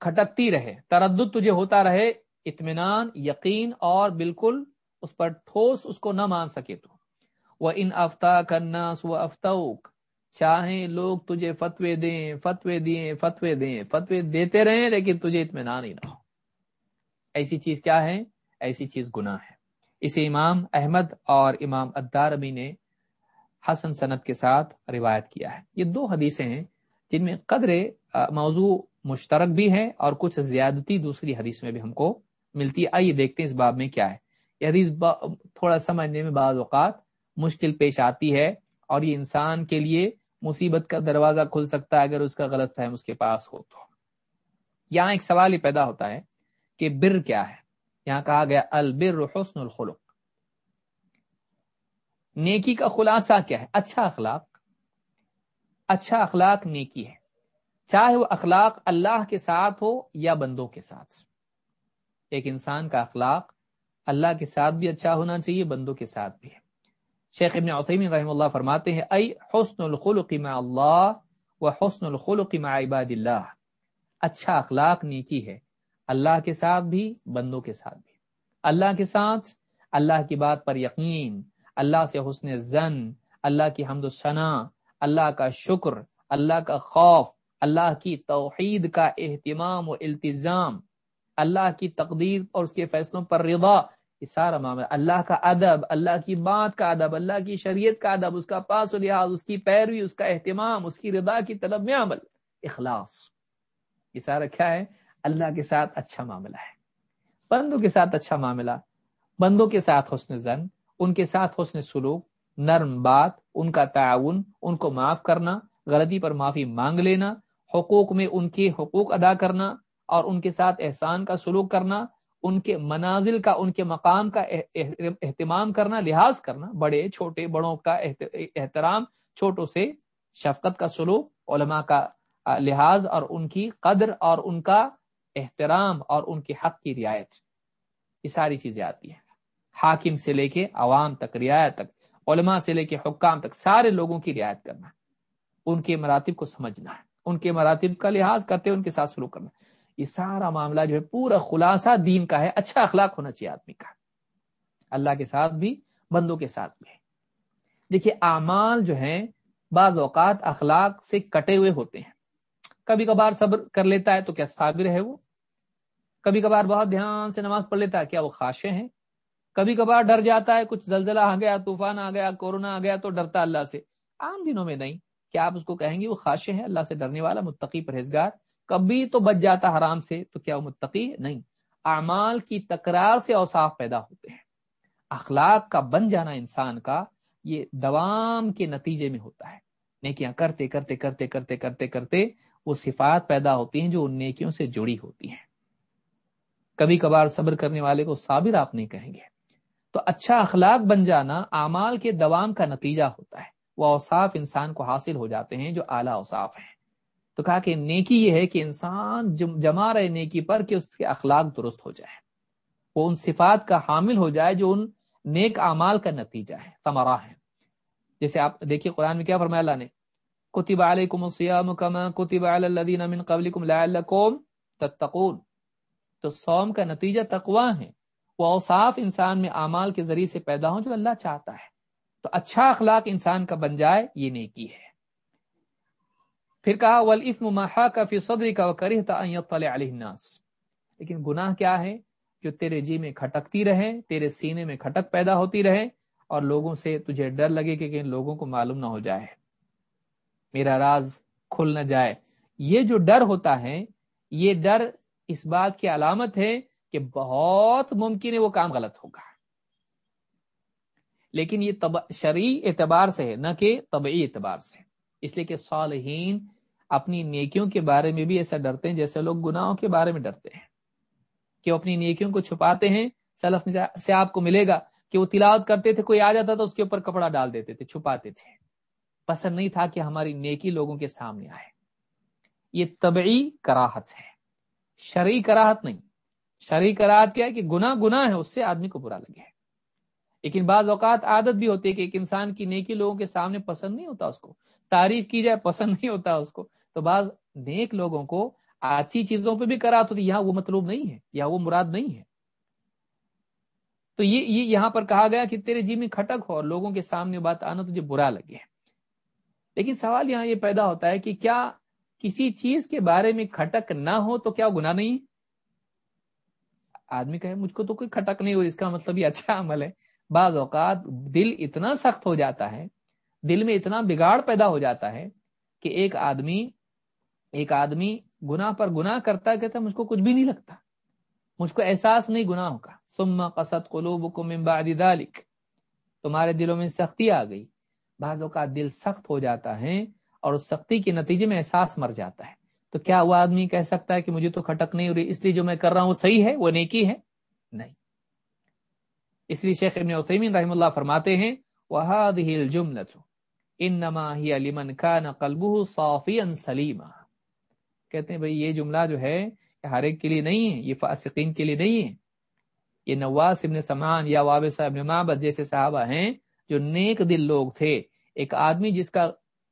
کھٹکتی رہے، تردد تجھے ہوتا رہے، اطمینان، یقین اور بالکل اس پر ٹھوس اس کو نہ مان سکے تو۔ وہ ان افتا کرنا سو افتوک چاہیں لوگ تجھے فتوے دیں فتوے دیں فتوے دیں، فتوے دیتے رہیں لیکن تجھے اطمینان ہی نہ ہو۔ ایسی چیز کیا ہے؟ ایسی چیز گناہ ہے۔ اسے امام احمد اور امام ادارمی نے حسن صنعت کے ساتھ روایت کیا ہے۔ یہ دو حدیثیں ہیں جن میں قدر موضوع مشترک بھی ہے اور کچھ زیادتی دوسری حدیث میں بھی ہم کو ملتی ہے۔ آئیے دیکھتے ہیں اس باب میں کیا ہے۔ یہ حدیث تھوڑا سمجھنے میں بعض اوقات مشکل پیش آتی ہے اور یہ انسان کے لیے مصیبت کا دروازہ کھل سکتا ہے اگر اس کا غلط فہم اس کے پاس ہو تو۔ یہاں ایک سوال ہی پیدا ہوتا ہے کہ بر کیا ہے؟ یہاں کہا گیا البر حسن الخلق۔ نیکی کا خلاصہ کیا ہے؟ اچھا اخلاق۔ اچھا اخلاق نیکی ہے۔ چاہے وہ اخلاق اللہ کے ساتھ ہو یا بندوں کے ساتھ۔ ایک انسان کا اخلاق اللہ کے ساتھ بھی اچھا ہونا چاہیے، بندوں کے ساتھ بھی۔ ہے شیخ ابن عثیمین رحم اللہ فرماتے ہیں، ای حسن الخلق مع اللہ و حسن الخلق مع عباد اللہ۔ اچھا اخلاق نیکی ہے، اللہ کے ساتھ بھی، بندوں کے ساتھ بھی۔ اللہ کے ساتھ، اللہ کی بات پر یقین، اللہ سے حسن زن، اللہ کی حمد و ثنا اللہ کا شکر، اللہ کا خوف اللہ کی توحید کا اہتمام و التظام اللہ کی تقدیر اور اس کے فیصلوں پر رضا، یہ سارا معاملہ، اللہ کا ادب، اللہ کی بات کا ادب، اللہ کی شریعت کا ادب، اس کا پاس و لحاظ اس کی پیروی، اس کا اہتمام، اس کی رضا کی طلب میں عمل، اخلاص، یہ سارا کیا ہے؟ اللہ کے ساتھ اچھا معاملہ ہے۔ بندوں کے ساتھ اچھا معاملہ، بندوں کے ساتھ حسن زن ان کے ساتھ حسن سلوک، نرم بات، ان کا تعاون، ان کو معاف کرنا، غلطی پر معافی مانگ لینا حقوق میں ان کے حقوق ادا کرنا اور ان کے ساتھ احسان کا سلوک کرنا، ان کے منازل کا، ان کے مقام کا اہتمام کرنا، لحاظ کرنا، بڑے، چھوٹے، بڑوں کا احترام، چھوٹوں سے شفقت کا سلوک، علماء کا لحاظ اور ان کی قدر اور ان کا احترام اور ان کے حق کی رعایت۔ یہ ساری چیزیں آتی ہیں۔ حاکم سے لے کے عوام تک، رعایت تک، علماء سے لے کے حکام تک، سارے لوگوں کی رعایت کرنا، ان کے مراتب کو سمجھنا۔ ہے ان کے مراتب کا لحاظ کرتے ان کے ساتھ سلوک کرنا۔ یہ سارا معاملہ جو ہے، پورا خلاصہ دین کا ہے اچھا اخلاق ہونا چاہیے آدمی کا۔ اللہ کے ساتھ بھی، بندوں کے ساتھ بھی۔ دیکھیے، اعمال جو ہیں، بعض اوقات اخلاق سے کٹے ہوئے ہوتے ہیں۔ کبھی کبھار صبر کر لیتا ہے تو کیا صابر ہے وہ؟ کبھی کبھار بہت دھیان سے نماز پڑھ لیتا ہے، کیا وہ خاشے ہیں؟ کبھی کبھار ڈر جاتا ہے، کچھ زلزلہ آ گیا، طوفان آ گیا، کورونا آ گیا تو ڈرتا اللہ سے۔ عام دنوں میں نہیں۔ کیا آپ اس کو کہیں گے؟ وہ خاشے ہیں، اللہ سے ڈرنے والا، متقی پرہیزگار۔ کبھی تو بچ جاتا حرام سے، تو کیا وہ متقی؟ نہیں۔ اعمال کی تکرار سے اوصاف پیدا ہوتے ہیں۔ اخلاق کا بن جانا انسان کا یہ دوام کے نتیجے میں ہوتا ہے۔ نیکیاں کرتے کرتے کرتے کرتے کرتے کرتے وہ صفات پیدا ہوتی ہیں جو ان نیکیوں سے جڑی ہوتی ہیں۔ کبھی کبھار صبر کرنے والے کو صابر آپ نہیں کہیں گے۔ تو اچھا اخلاق بن جانا اعمال کے دوام کا نتیجہ ہوتا ہے۔ وہ اوصاف انسان کو حاصل ہو جاتے ہیں جو اعلیٰ اوصاف ہیں۔ تو کہا کہ نیکی یہ ہے کہ انسان جمع رہے نیکی پر کہ اس کے اخلاق درست ہو جائے۔ وہ ان صفات کا حامل ہو جائے جو ان نیک اعمال کا نتیجہ ہے، ثمرہ ہے۔ جیسے آپ دیکھیے قرآن میں کیا فرمایا اللہ نے، کتب علیکم الصیام کما کتب علی الذین من قبلکم لعلکم تتقون تو سوم کا نتیجہ تقوا ہے۔ وہ اوصاف انسان میں اعمال کے ذریعے سے پیدا ہوں جو اللہ چاہتا ہے۔ تو اچھا اخلاق انسان کا بن جائے یہ نیکی ہے۔ پھر کہا والاسم ما حاک فی صدرک وکرہت ان علیہ الناس لیکن گناہ کیا ہے؟ جو تیرے جی میں کھٹکتی رہے، تیرے سینے میں کھٹک پیدا ہوتی رہے اور لوگوں سے تجھے ڈر لگے کہ ان لوگوں کو معلوم نہ ہو جائے۔ میرا راز کھل نہ جائے۔ یہ جو ڈر ہوتا ہے، یہ ڈر اس بات کی علامت ہے کہ بہت ممکن ہے وہ کام غلط ہوگا۔ لیکن یہ شرعی اعتبار سے ہے، نہ کہ طبعی اعتبار سے۔ اس لیے کہ صالحین اپنی نیکیوں کے بارے میں بھی ایسا ڈرتے ہیں جیسے لوگ گناہوں کے بارے میں ڈرتے ہیں۔ کہ وہ اپنی نیکیوں کو چھپاتے ہیں، سلف سے آپ کو ملے گا کہ وہ تلاوت کرتے تھے، کوئی آ جاتا تھا، اس کے اوپر کپڑا ڈال دیتے تھے، چھپاتے تھے۔ پسند نہیں تھا کہ ہماری نیکی لوگوں کے سامنے آئے۔ یہ طبعی کراہت ہے۔ شرعی کراہت نہیں۔ شرعی قرآد کیا ہے کہ گناہ گناہ ہے، اس سے آدمی کو برا لگے۔ لیکن بعض اوقات عادت بھی ہوتی ہے کہ ایک انسان کی نیکی لوگوں کے سامنے پسند نہیں ہوتا اس کو۔ تعریف کی جائے پسند نہیں ہوتا اس کو۔ تو بعض نیک لوگوں کو آچی چیزوں پہ بھی کرات ہوتی یہاں وہ مطلوب نہیں ہے، یا وہ مراد نہیں ہے۔ تو یہ یہاں پر کہا گیا کہ تیرے جی میں کھٹک ہو اور لوگوں کے سامنے بات آنا تجھے برا لگے۔ لیکن سوال یہاں یہ پیدا ہوتا ہے کہ کیا کسی چیز کے بارے میں کھٹک نہ ہو تو کیا گناہ نہیں؟ آدمی کہے، مجھ کو تو کوئی کھٹک نہیں ہو اس کا مطلب یہ اچھا عمل ہے۔ بعض اوقات دل اتنا سخت ہو جاتا ہے، دل میں اتنا بگاڑ پیدا ہو جاتا ہے کہ ایک آدمی ایک آدمی گنا پر گنا کرتا کہتا مجھ کو کچھ بھی نہیں لگتا، مجھ کو احساس نہیں گنا ہوگا۔ سما قصد ذلك تمہارے دلوں میں سختی آ گئی۔ بعض اوقات دل سخت ہو جاتا ہے اور اس سختی کے نتیجے میں احساس مر جاتا ہے۔ تو کیا وہ آدمی کہہ سکتا ہے کہ مجھے تو کھٹک نہیں ہو رہی، اس لیے جو میں کر رہا ہوں وہ صحیح ہے، وہ نیکی ہے؟ نہیں۔ اس لیے شیخ ابن عثیمین رحم اللہ فرماتے ہیں، وَهَذِهِ الْجُمْلَةُ انما ہی لمن کان قلبه صافیا سلیما کہتے ہیں، بھئی یہ جملہ جو ہے، یہ ہر ایک کے لیے نہیں ہے، یہ فاسقین کے لیے نہیں ہے۔ یہ نواس ابن سمان یا وابصہ ابن معبد جیسے صحابہ ہیں، جو نیک دل لوگ تھے۔ ایک آدمی جس کا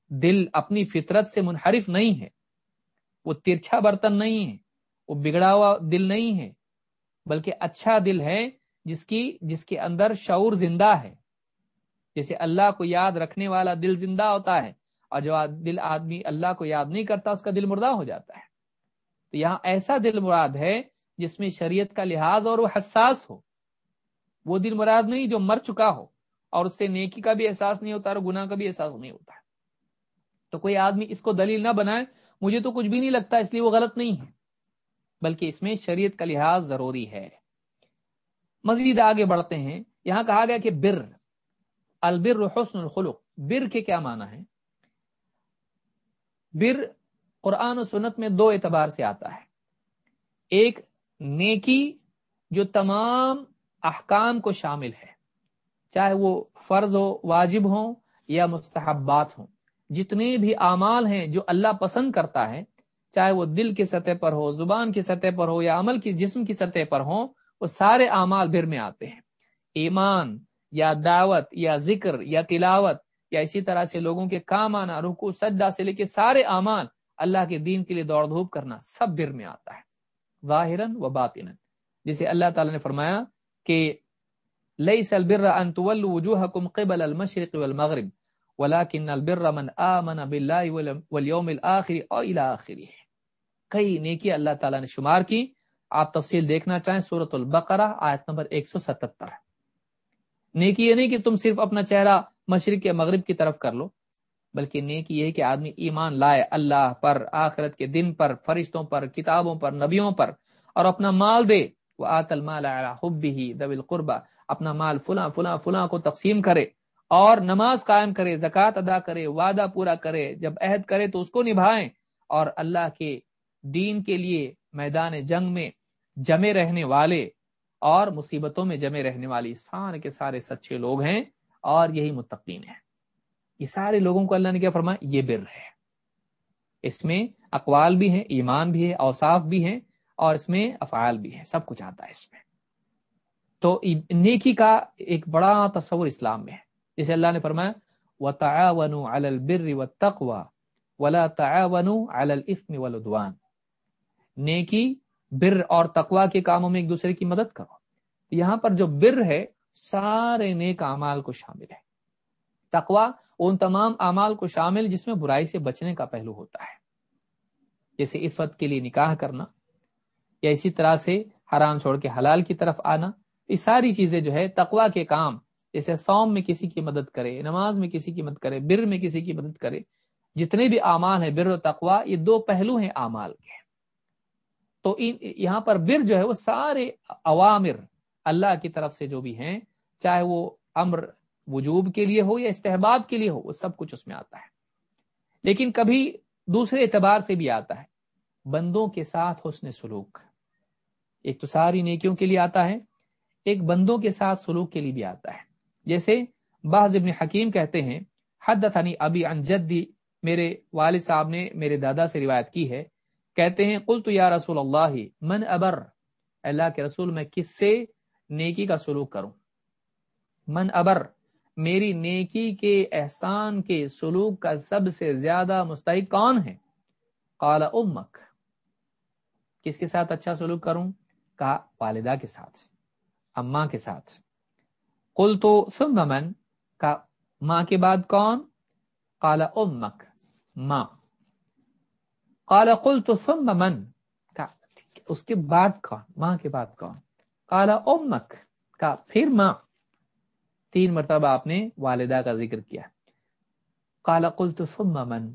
دل اپنی فطرت سے منحرف نہیں ہے، وہ ترچھا برتن نہیں ہے، وہ بگڑا ہوا دل نہیں ہے، بلکہ اچھا دل ہے جس کی، جس کے اندر شعور زندہ ہے۔ جیسے اللہ کو یاد رکھنے والا دل زندہ ہوتا ہے اور جو دل آدمی اللہ کو یاد نہیں کرتا، اس کا دل مردہ ہو جاتا ہے۔ تو یہاں ایسا دل مراد ہے جس میں شریعت کا لحاظ اور وہ حساس ہو۔ وہ دل مراد نہیں جو مر چکا ہو اور اس سے نیکی کا بھی احساس نہیں ہوتا اور گناہ کا بھی احساس نہیں ہوتا۔ تو کوئی آدمی اس کو دلیل نہ بنائے، مجھے تو کچھ بھی نہیں لگتا، اس لیے وہ غلط نہیں ہے۔ بلکہ اس میں شریعت کا لحاظ ضروری ہے۔ مزید آگے بڑھتے ہیں۔ یہاں کہا گیا کہ بر، البر حسن الخلق۔ بر کے کیا معنی ہے؟ بر قرآن و سنت میں دو اعتبار سے آتا ہے۔ ایک، نیکی، جو تمام احکام کو شامل ہے، چاہے وہ فرض ہو، واجب ہوں یا مستحبات ہوں۔ جتنے بھی اعمال ہیں جو اللہ پسند کرتا ہے، چاہے وہ دل کی سطح پر ہو، زبان کی سطح پر ہو یا عمل کی، جسم کی سطح پر ہو وہ سارے اعمال بھر میں آتے ہیں۔ ایمان یا دعوت یا ذکر یا تلاوت یا اسی طرح سے لوگوں کے کام آنا رکو سجدہ سے لے کے سارے اعمال اللہ کے دین کے لیے دوڑ دھوپ کرنا سب بر میں آتا ہے۔ ظاہرن و باطن جسے اللہ تعالی نے فرمایا کہ لئی سل بر ان وجوہکم قبل المشرق والمغرب ولكن البر من آمن بالله واليوم الاخر او الى اخره کئی نیکی اللہ تعالی نے شمار کی۔ آپ تفصیل دیکھنا چاہیں سورۃ البقرہ، آیت نمبر 177 نیکی یہ نہیں کہ تم صرف اپنا چہرہ مشرق یا مغرب کی طرف کر لو، بلکہ نیکی یہ کہ آدمی ایمان لائے اللہ پر، آخرت کے دن پر، فرشتوں پر، کتابوں پر، نبیوں پر، اور اپنا مال دے۔ وہ آت المال حبی دب القربہ۔ اپنا مال فلاں فلاں فلاں کو تقسیم کرے اور نماز قائم کرے، زکوٰۃ ادا کرے، وعدہ پورا کرے۔ جب عہد کرے تو اس کو نبھائیں اور اللہ کے دین کے لیے میدان جنگ میں جمے رہنے والے اور مصیبتوں میں جمے رہنے والی سارے کے سارے سچے لوگ ہیں اور یہی متقین ہیں۔ یہ سارے لوگوں کو اللہ نے کیا فرمایا؟ یہ بر ہے۔ اس میں اقوال بھی ہیں، ایمان بھی ہے، اوصاف بھی ہیں اور اس میں افعال بھی ہے سب کچھ آتا ہے اس میں۔ تو نیکی کا ایک بڑا تصور اسلام میں ہے۔ جسے اللہ نے فرمایا و تعاون البر و تقوا ولا تعاون الفم ولدوان نیکی، بر اور تقوا کے کاموں میں ایک دوسرے کی مدد کرو۔ یہاں پر جو بر ہے، سارے نیک اعمال کو شامل ہے۔ تقوا ان تمام اعمال کو شامل جس میں برائی سے بچنے کا پہلو ہوتا ہے۔ جیسے عفت کے لیے نکاح کرنا، یا اسی طرح سے حرام چھوڑ کے حلال کی طرف آنا، یہ ساری چیزیں جو ہے تقوا کے کام، جیسے سوم میں کسی کی مدد کرے، نماز میں کسی کی مدد کرے، بر میں کسی کی مدد کرے، جتنے بھی اعمال ہیں، بر و تقوا یہ دو پہلو ہیں اعمال کے۔ تو یہاں پر بر جو ہے وہ سارے عوامر اللہ کی طرف سے جو بھی ہیں، چاہے وہ امر وجوب کے لیے ہو یا استحباب کے لیے ہو، وہ سب کچھ اس میں آتا ہے۔ لیکن کبھی دوسرے اعتبار سے بھی آتا ہے۔ بندوں کے ساتھ حسن سلوک۔ ایک تو ساری نیکیوں کے لیے آتا ہے، ایک بندوں کے ساتھ سلوک کے لیے بھی آتا ہے۔ جیسے بعض ابن حکیم کہتے ہیں حد ابی جدی، میرے والد صاحب نے میرے دادا سے روایت کی ہے کہتے ہیں، قلت یا رسول اللہ، من ابر، اللہ کے رسول، میں کس سے نیکی کا سلوک کروں؟ من ابر، میری نیکی کے احسان کے سلوک کا سب سے زیادہ مستحق کون ہے؟ قال، امک۔ کس کے ساتھ اچھا سلوک کروں؟ کہا، والدہ کے ساتھ، اماں کے ساتھ۔ قل تو ثم من۔ کا ماں کے بعد کون؟ قال، امک، ماں۔ قال قلت ثم من؟ کا اس کے بعد کون؟ ماں کے بعد کون؟ قال امک کا پھر ماں۔ تین مرتبہ آپ نے والدہ کا ذکر کیا۔ قال قلت ثم من؟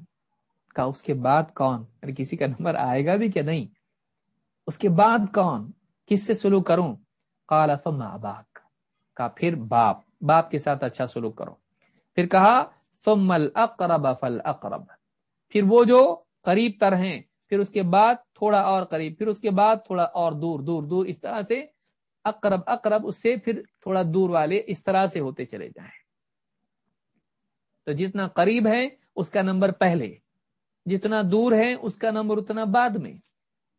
کا اس کے بعد کون؟ یعنی کسی کا نمبر آئے گا بھی کیا نہیں؟ اس کے بعد کون؟ کس سے سلوک کروں؟ قال ثم اباک۔ کا پھر باپ۔ باپ کے ساتھ اچھا سلوک کرو۔ پھر کہا، ثم الاقرب فالاقرب۔ پھر وہ جو قریب تر ہیں، پھر اس کے بعد تھوڑا اور قریب، پھر اس کے بعد تھوڑا اور دور دور دور، اس طرح سے اقرب اقرب، اس سے پھر تھوڑا دور والے اس طرح سے ہوتے چلے جائیں۔ تو جتنا قریب ہے اس کا نمبر پہلے، جتنا دور ہے اس کا نمبر اتنا بعد میں۔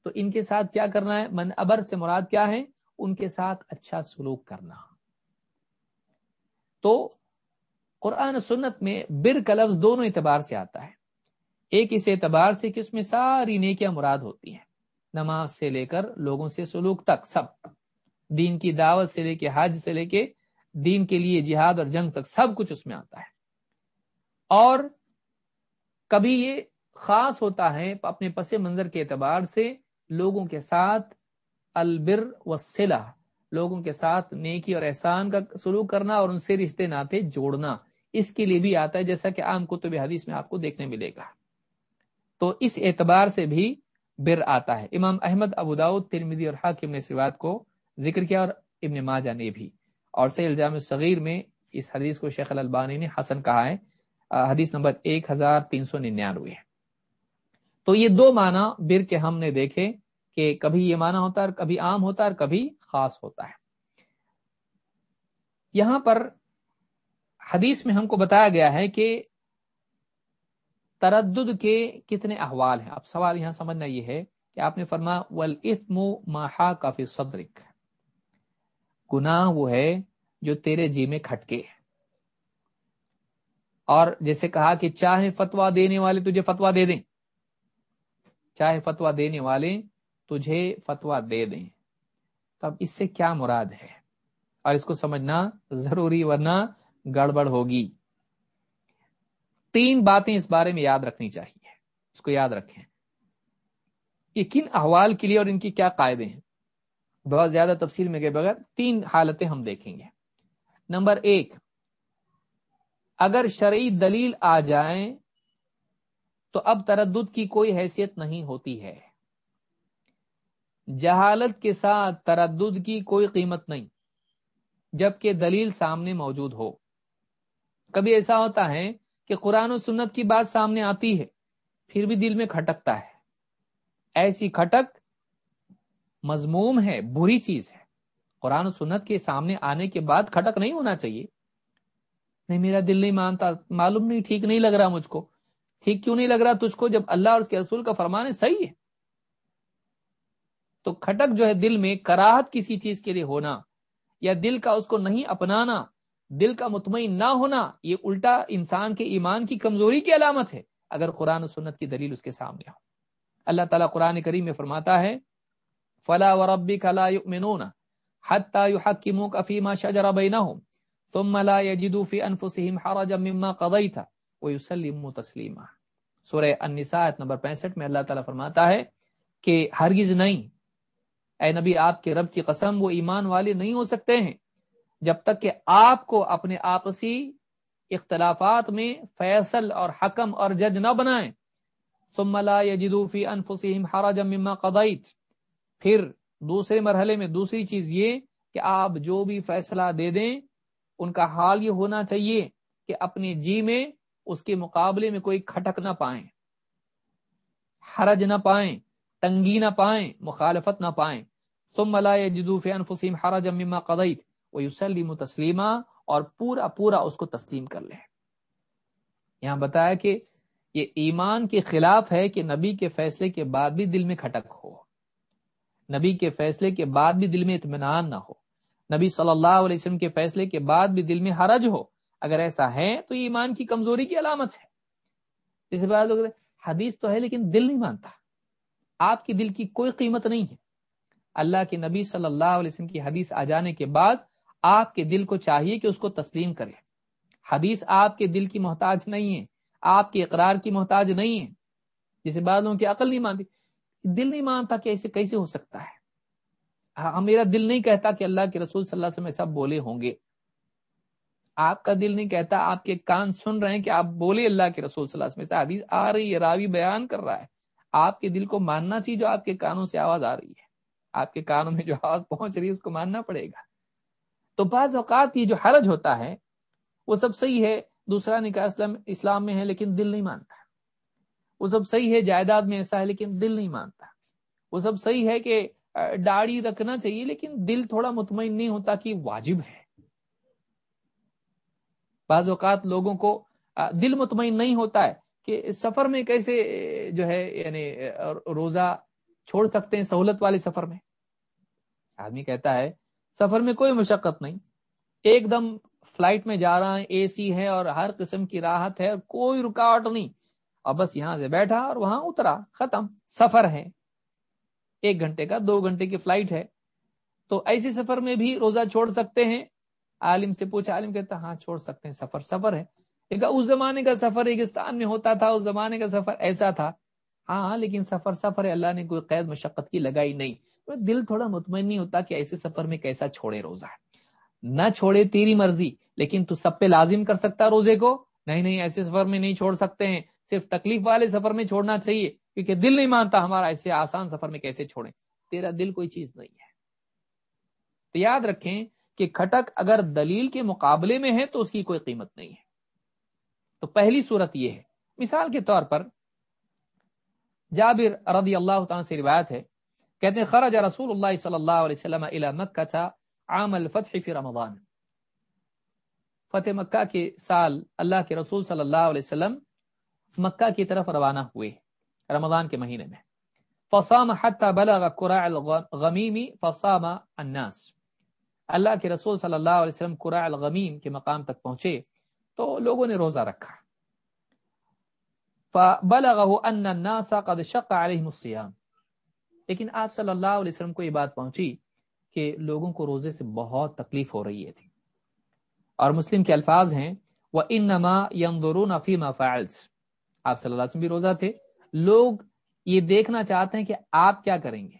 تو ان کے ساتھ کیا کرنا ہے؟ من ابر سے مراد کیا ہے؟ ان کے ساتھ اچھا سلوک کرنا۔ تو قرآن سنت میں بر کا لفظ دونوں اعتبار سے آتا ہے۔ ایک اس اعتبار سے کہ اس میں ساری نیکیاں مراد ہوتی ہیں۔ نماز سے لے کر لوگوں سے سلوک تک سب، دین کی دعوت سے لے کے حج سے لے کے دین کے لیے جہاد اور جنگ تک سب کچھ اس میں آتا ہے۔ اور کبھی یہ خاص ہوتا ہے اپنے پس منظر کے اعتبار سے لوگوں کے ساتھ البر و لوگوں کے ساتھ نیکی اور احسان کا سلوک کرنا اور ان سے رشتے ناطے جوڑنا۔ اس کے لیے بھی آتا ہے، جیسا کہ عام کتب حدیث میں آپ کو دیکھنے ملے گا۔ تو اس اعتبار سے بھی بر آتا ہے۔ امام احمد ابوداؤد ترمیدی اور حاکم نے اس روایت کو ذکر کیا اور ابن ماجہ نے بھی۔ اور سے الجام صغیر میں اس حدیث کو شیخ البانی نے حسن کہا ہے۔ حدیث نمبر ایک ہزار تین سو ننانوے۔ ہے تو یہ دو معنی بر کے ہم نے دیکھے کہ کبھی یہ معنی ہوتا ہے کبھی عام ہوتا ہے اور کبھی خاص ہوتا ہے۔ یہاں پر حدیث میں ہم کو بتایا گیا ہے کہ تردد کے کتنے احوال ہیں؟ اب سوال یہاں سمجھنا یہ ہے کہ آپ نے فرما ولفم ماہا کافی صدرک گناہ وہ ہے جو تیرے جی میں کھٹکے اور جیسے کہا کہ چاہے فتوا دینے والے تجھے فتوا دے دیں۔ چاہے فتوا دینے والے تجھے فتوا دے دیں۔ تب اس سے کیا مراد ہے؟ اور اس کو سمجھنا ضروری ورنہ گڑبڑ ہوگی۔ تین باتیں اس بارے میں یاد رکھنی چاہیے۔ اس کو یاد رکھیں۔ یہ کن احوال کے لیے اور ان کی کیا قاعدے ہیں؟ بہت زیادہ تفصیل میں گئے بغیر تین حالتیں ہم دیکھیں گے۔ نمبر ایک، اگر شرعی دلیل آ جائیں تو اب تردد کی کوئی حیثیت نہیں ہوتی ہے۔ جہالت کے ساتھ تردد کی کوئی قیمت نہیں جبکہ دلیل سامنے موجود ہو۔ کبھی ایسا ہوتا ہے کہ قرآن و سنت کی بات سامنے آتی ہے، پھر بھی دل میں کھٹکتا ہے۔ ایسی کھٹک مضموم ہے، بری چیز ہے۔ قرآن و سنت کے سامنے آنے کے بعد کھٹک نہیں ہونا چاہیے۔ نہیں، میرا دل نہیں مانتا، معلوم نہیں، ٹھیک نہیں لگ رہا مجھ کو۔ ٹھیک کیوں نہیں لگ رہا تجھ کو جب اللہ اور اس کے رسول کا فرمان ہے، صحیح ہے۔ تو کھٹک جو ہے دل میں کراہت کسی چیز کے لیے ہونا یا دل کا اس کو نہیں اپنانا دل کا مطمئن نہ ہونا، یہ الٹا انسان کے ایمان کی کمزوری کی علامت ہے، اگر قرآن و سنت کی دلیل اس کے سامنے ہو۔ اللہ تعالیٰ قرآن کریم میں فرماتا ہے، فلا و ربی کلا یؤمنون حتى يحكموك فيما شجر بينهم ثم لا يجدوا في انفسهم حرجا مما قضيت ويسلموا تسليما۔ سورہ النساء نمبر 65 میں اللہ تعالیٰ فرماتا ہے کہ ہرگز نہیں، اے نبی، آپ کے رب کی قسم وہ ایمان والے نہیں ہو سکتے ہیں۔ جب تک کہ آپ کو اپنے آپسی اختلافات میں فیصل اور حکم اور جج نہ بنائیں، ثم لا يجدوا في انفسهم حرجا مما قضيت پھر دوسرے مرحلے میں دوسری چیز یہ کہ آپ جو بھی فیصلہ دے دیں، ان کا حال یہ ہونا چاہیے کہ اپنے جی میں اس کے مقابلے میں کوئی کھٹک نہ پائیں، حرج نہ پائیں، تنگی نہ پائیں، مخالفت نہ پائیں۔ ثم لا يجدوا في انفسهم حرجا مما قضيت ويسلموا تسلیما اور پورا پورا اس کو تسلیم کر لیں۔ یہاں بتایا کہ یہ ایمان کے خلاف ہے کہ نبی کے فیصلے کے بعد بھی دل میں کھٹک ہو۔ نبی کے فیصلے کے بعد بھی دل میں اطمینان نہ ہو۔ نبی صلی اللہ علیہ وسلم کے فیصلے کے بعد بھی دل میں حرج ہو۔ اگر ایسا ہے تو یہ ایمان کی کمزوری کی علامت ہے۔ جیسے بعد لوگ حدیث تو ہے لیکن دل نہیں مانتا۔ آپ کی دل کی کوئی قیمت نہیں ہے۔ اللہ کے نبی صلی اللہ علیہ وسلم کی حدیث آ جانے کے بعد آپ کے دل کو چاہیے کہ اس کو تسلیم کرے۔ حدیث آپ کے دل کی محتاج نہیں ہے، آپ کے اقرار کی محتاج نہیں ہے۔ جسے بعض لوگوں کی عقل نہیں مانتی۔ دل نہیں مانتا کہ ایسے کیسے ہو سکتا ہے۔ ہاں، ہاں، میرا دل نہیں کہتا کہ اللہ کے رسول صلی اللہ علیہ وسلم سب بولے ہوں گے۔ آپ کا دل نہیں کہتا، آپ کے کان سن رہے ہیں کہ آپ بولے اللہ کے رسول صلی اللہ علیہ وسلم۔ حدیث آ رہی ہے، راوی بیان کر رہا ہے۔ آپ کے دل کو ماننا چاہیے جو آپ کے کانوں سے آواز آ رہی ہے۔ آپ کے کانوں میں جو آواز پہنچ رہی ہے، اس کو ماننا پڑے گا۔ تو بعض اوقات یہ جو حرج ہوتا ہے، وہ سب صحیح ہے، دوسرا نکاح اسلام اسلام میں ہے لیکن دل نہیں مانتا۔ وہ سب صحیح ہے، جائیداد میں ایسا ہے لیکن دل نہیں مانتا۔ وہ سب صحیح ہے کہ داڑھی رکھنا چاہیے لیکن دل تھوڑا مطمئن نہیں ہوتا کہ واجب ہے۔ بعض اوقات لوگوں کو دل مطمئن نہیں ہوتا ہے کہ سفر میں کیسے جو ہے یعنی روزہ چھوڑ سکتے ہیں، سہولت والے سفر میں۔ آدمی کہتا ہے سفر میں کوئی مشقت نہیں۔ ایک دم فلائٹ میں جا رہا ہے، اے سی ہے اور ہر قسم کی راحت ہے اور کوئی رکاوٹ نہیں۔ اور بس یہاں سے بیٹھا اور وہاں اترا، ختم۔ سفر ہے۔ ایک گھنٹے کا دو گھنٹے کی فلائٹ ہے۔ تو ایسی سفر میں بھی روزہ چھوڑ سکتے ہیں۔ عالم سے پوچھا، عالم کہتا ہاں چھوڑ سکتے ہیں۔ سفر سفر ہے۔ اس زمانے کا سفر ریگستان میں ہوتا تھا، اس زمانے کا سفر ایسا تھا۔ ہاں لیکن سفر سفر ہے۔ اللہ نے کوئی قید مشقت کی لگائی نہیں۔ دل تھوڑا مطمئن نہیں ہوتا کہ ایسے سفر میں کیسا چھوڑے روزہ نہ چھوڑے تیری مرضی، لیکن تو سب پہ لازم کر سکتا روزے کو۔ نہیں نہیں، ایسے سفر میں نہیں چھوڑ سکتے ہیں۔ صرف تکلیف والے سفر میں چھوڑنا چاہیے، کیونکہ دل نہیں مانتا ہمارا ایسے آسان سفر میں کیسے چھوڑیں۔ تیرا دل کوئی چیز نہیں ہے۔ تو یاد رکھیں کہ کھٹک اگر دلیل کے مقابلے میں ہے تو اس کی کوئی قیمت نہیں ہے۔ تو پہلی صورت یہ ہے۔ مثال کے طور پر جابر رضی اللہ تعالیٰ سے روایت ہے کہتے ہیں، خرج رسول اللہ صلی اللہ علیہ وسلم الى مکہ عام الفتح فی رمضان. فتح مکہ کے سال اللہ کے رسول صلی اللہ علیہ وسلم مکہ کی طرف روانہ ہوئے رمضان کے مہینے میں. فصام حتى بلغ قراع الغمیم فصام الناس. اللہ کے رسول صلی اللہ علیہ وسلم قراع الغمیم کے مقام تک پہنچے تو لوگوں نے روزہ رکھا. فبلغه ان الناس قد شق عليهم الصيام لیکن آپ صلی اللہ علیہ وسلم کو یہ بات پہنچی کہ لوگوں کو روزے سے بہت تکلیف ہو رہی تھی۔ اور مسلم کے الفاظ ہیں وہ انما ينظرون فيما فعلت۔ آپ صلی اللہ علیہ وسلم بھی روزہ تھے۔ لوگ یہ دیکھنا چاہتے ہیں کہ آپ کیا کریں گے۔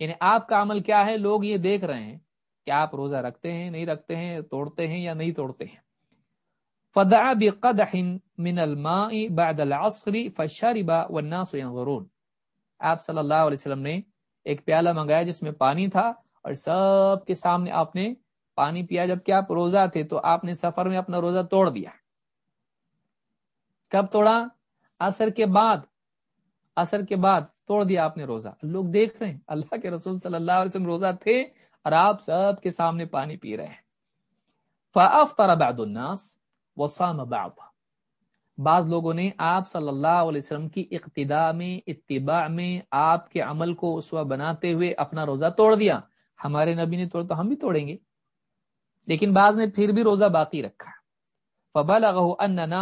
یعنی آپ کا عمل کیا ہے؟ لوگ یہ دیکھ رہے ہیں کہ آپ روزہ رکھتے ہیں، نہیں رکھتے ہیں، توڑتے ہیں یا نہیں توڑتے ہیں۔ فدع بقدح من الماء بعد العصر فشرب والناس ينظرون۔ آپ صلی اللہ علیہ وسلم نے ایک پیالہ منگایا جس میں پانی تھا اور سب کے سامنے آپ نے پانی پیا۔ جبکہ آپ روزہ تھے تو آپ نے سفر میں اپنا روزہ توڑ دیا۔ کب توڑا؟ اثر کے بعد۔ اثر کے بعد توڑ دیا آپ نے روزہ۔ لوگ دیکھ رہے ہیں۔ اللہ کے رسول صلی اللہ علیہ وسلم روزہ تھے اور آپ سب کے سامنے پانی پی رہے ہیں۔ فافطر بعد الناس وصام بعض بعض لوگوں نے آپ صلی اللہ علیہ وسلم کی اقتداء میں، اتباع میں آپ کے عمل کو اسوا بناتے ہوئے اپنا روزہ توڑ دیا۔ ہمارے نبی نے توڑ تو ہم بھی توڑیں گے۔ لیکن بعض نے پھر بھی روزہ باقی رکھا۔ فبلغه ان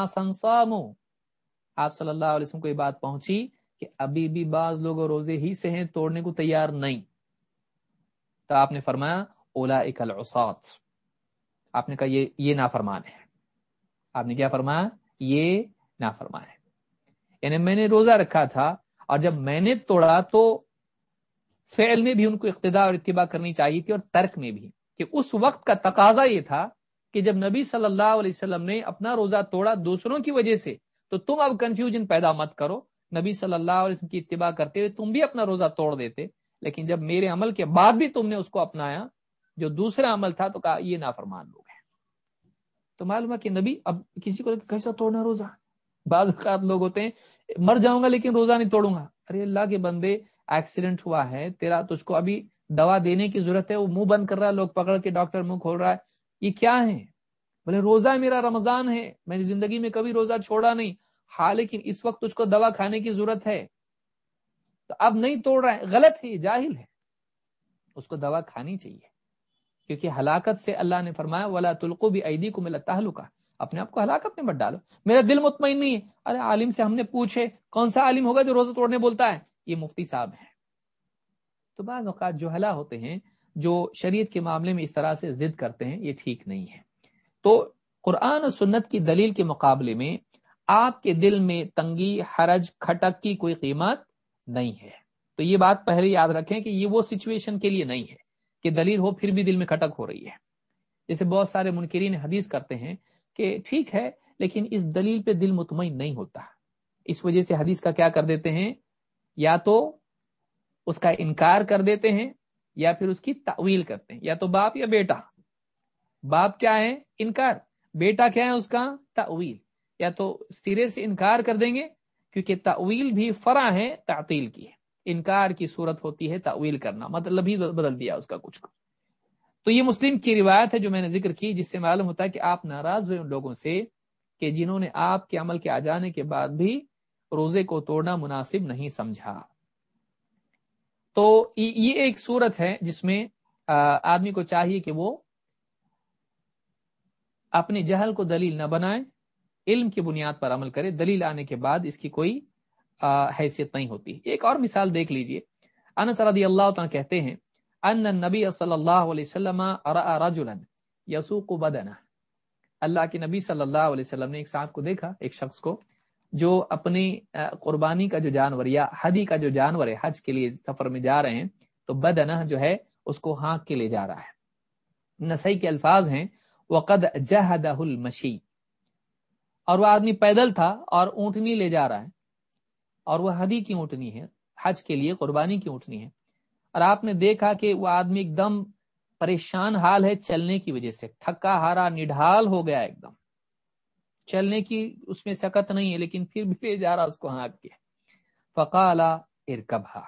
آپ صلی اللہ علیہ وسلم کو یہ بات پہنچی کہ ابھی بھی بعض لوگ روزے ہی سے ہیں، توڑنے کو تیار نہیں۔ تو آپ نے فرمایا اولا العصات آپ نے کہا یہ یہ نافرمان ہے۔ آپ نے کیا فرمایا؟ یہ نافرمان ہے۔ یعنی میں نے روزہ رکھا تھا اور جب میں نے توڑا تو فعل میں بھی ان کو اقتدا اور اتباع کرنی چاہیے تھی اور ترک میں بھی۔ کہ اس وقت کا تقاضا یہ تھا کہ جب نبی صلی اللہ علیہ وسلم نے اپنا روزہ توڑا دوسروں کی وجہ سے، تو تم اب کنفیوژن پیدا مت کرو۔ نبی صلی اللہ علیہ وسلم کی اتباع کرتے ہوئے تم بھی اپنا روزہ توڑ دیتے۔ لیکن جب میرے عمل کے بعد بھی تم نے اس کو اپنایا، جو دوسرا عمل تھا تو کہا یہ نافرمان لوگ تو معلوم ہے کہ نبی اب کسی کو کیسا توڑنا روزہ؟ بعض اوقات لوگ ہوتے ہیں، مر جاؤں گا لیکن روزہ نہیں توڑوں گا۔ ارے اللہ کے بندے ایکسیڈنٹ ہوا ہے، تیرا تجھ کو ابھی دوا دینے کی ضرورت ہے، وہ منہ بند کر رہا ہے، لوگ پکڑ کے ڈاکٹر منہ کھول رہا ہے۔ یہ کیا ہے؟ بولے روزہ میرا، رمضان ہے۔ میں نے زندگی میں کبھی روزہ چھوڑا نہیں۔ ہاں لیکن اس وقت تجھ کو دوا کھانے کی ضرورت ہے۔ تو اب نہیں توڑ رہا ہے، غلط ہے جاہل ہے۔ اس کو دوا کھانی چاہیے۔ کیونکہ ہلاکت سے اللہ نے فرمایا، ولا تلقو بھی عیدی کو ملا تعلقہ اپنے آپ کو ہلاکت میں مت ڈالو۔ میرا دل مطمئن نہیں ہے۔ ارے عالم سے ہم نے پوچھے، کون سا عالم ہوگا جو روزہ توڑنے بولتا ہے؟ یہ مفتی صاحب ہے تو بعض اوقات جو ہلا ہوتے ہیں، جو شریعت کے معاملے میں اس طرح سے ضد کرتے ہیں، یہ ٹھیک نہیں ہے۔ تو قرآن و سنت کی دلیل کے مقابلے میں آپ کے دل میں تنگی، حرج، کھٹک کی کوئی قیمت نہیں ہے۔ تو یہ بات پہلے یاد رکھیں کہ یہ وہ سچویشن کے لیے نہیں ہے۔ کہ دلیل ہو، پھر بھی دل میں کھٹک ہو رہی ہے۔ جیسے بہت سارے منکرین حدیث کرتے ہیں کہ ٹھیک ہے، لیکن اس دلیل پہ دل مطمئن نہیں ہوتا۔ اس وجہ سے حدیث کا کیا کر دیتے ہیں؟ یا تو اس کا انکار کر دیتے ہیں، یا پھر اس کی تعویل کرتے ہیں۔ یا تو باپ یا بیٹا۔ باپ کیا ہے؟ انکار۔ بیٹا کیا ہے؟ اس کا تعویل یا تو سرے سے انکار کر دیں گے، کیونکہ تعویل بھی فرا ہے تعطیل کی۔ ہے انکار کی صورت ہوتی ہے تعویل کرنا مطلب ہی بدل دیا اس کا کچھ۔ کو تو یہ مسلم کی روایت ہے جو میں نے ذکر کی، جس سے معلوم ہوتا ہے کہ آپ ناراض ہوئے ان لوگوں سے کہ جنہوں نے آپ کے عمل کے آ جانے کے بعد بھی روزے کو توڑنا مناسب نہیں سمجھا۔ تو یہ ایک صورت ہے جس میں آدمی کو چاہیے کہ وہ اپنے جہل کو دلیل نہ بنائے، علم کی بنیاد پر عمل کرے، دلیل آنے کے بعد اس کی کوئی حیثیت نہیں ہوتی۔ ایک اور مثال دیکھ لیجیے۔ انس رضی اللہ تعالیٰ کہتے ہیں، ان نبی صلی اللہ علیہ وسلم رجلا یسوق بدنا اللہ کے نبی صلی اللہ علیہ وسلم نے ایک ساتھ کو دیکھا، ایک شخص کو، جو اپنی قربانی کا جو جانور یا حدی کا جو جانور ہے، حج کے لیے سفر میں جا رہے ہیں، تو بدنا جو ہے، اس کو ہانک کے لے جا رہا ہے۔ نسائی کے الفاظ ہیں، وقد جہدہ المشی اور وہ آدمی پیدل تھا اور اونٹنی لے جا رہا ہے۔ اور وہ حدی کی اونٹنی ہے؟ حج کے لیے، قربانی کی اونٹنی ہے؟ اور آپ نے دیکھا کہ وہ آدمی ایک دم پریشان حال ہے چلنے کی وجہ سے، تھکا ہارا، نڈھال ہو گیا ایک دم۔ چلنے کی اس میں سکت نہیں ہے، لیکن پھر بھی لے جا رہا اس کو ہانک کے۔ فقالا ارکبا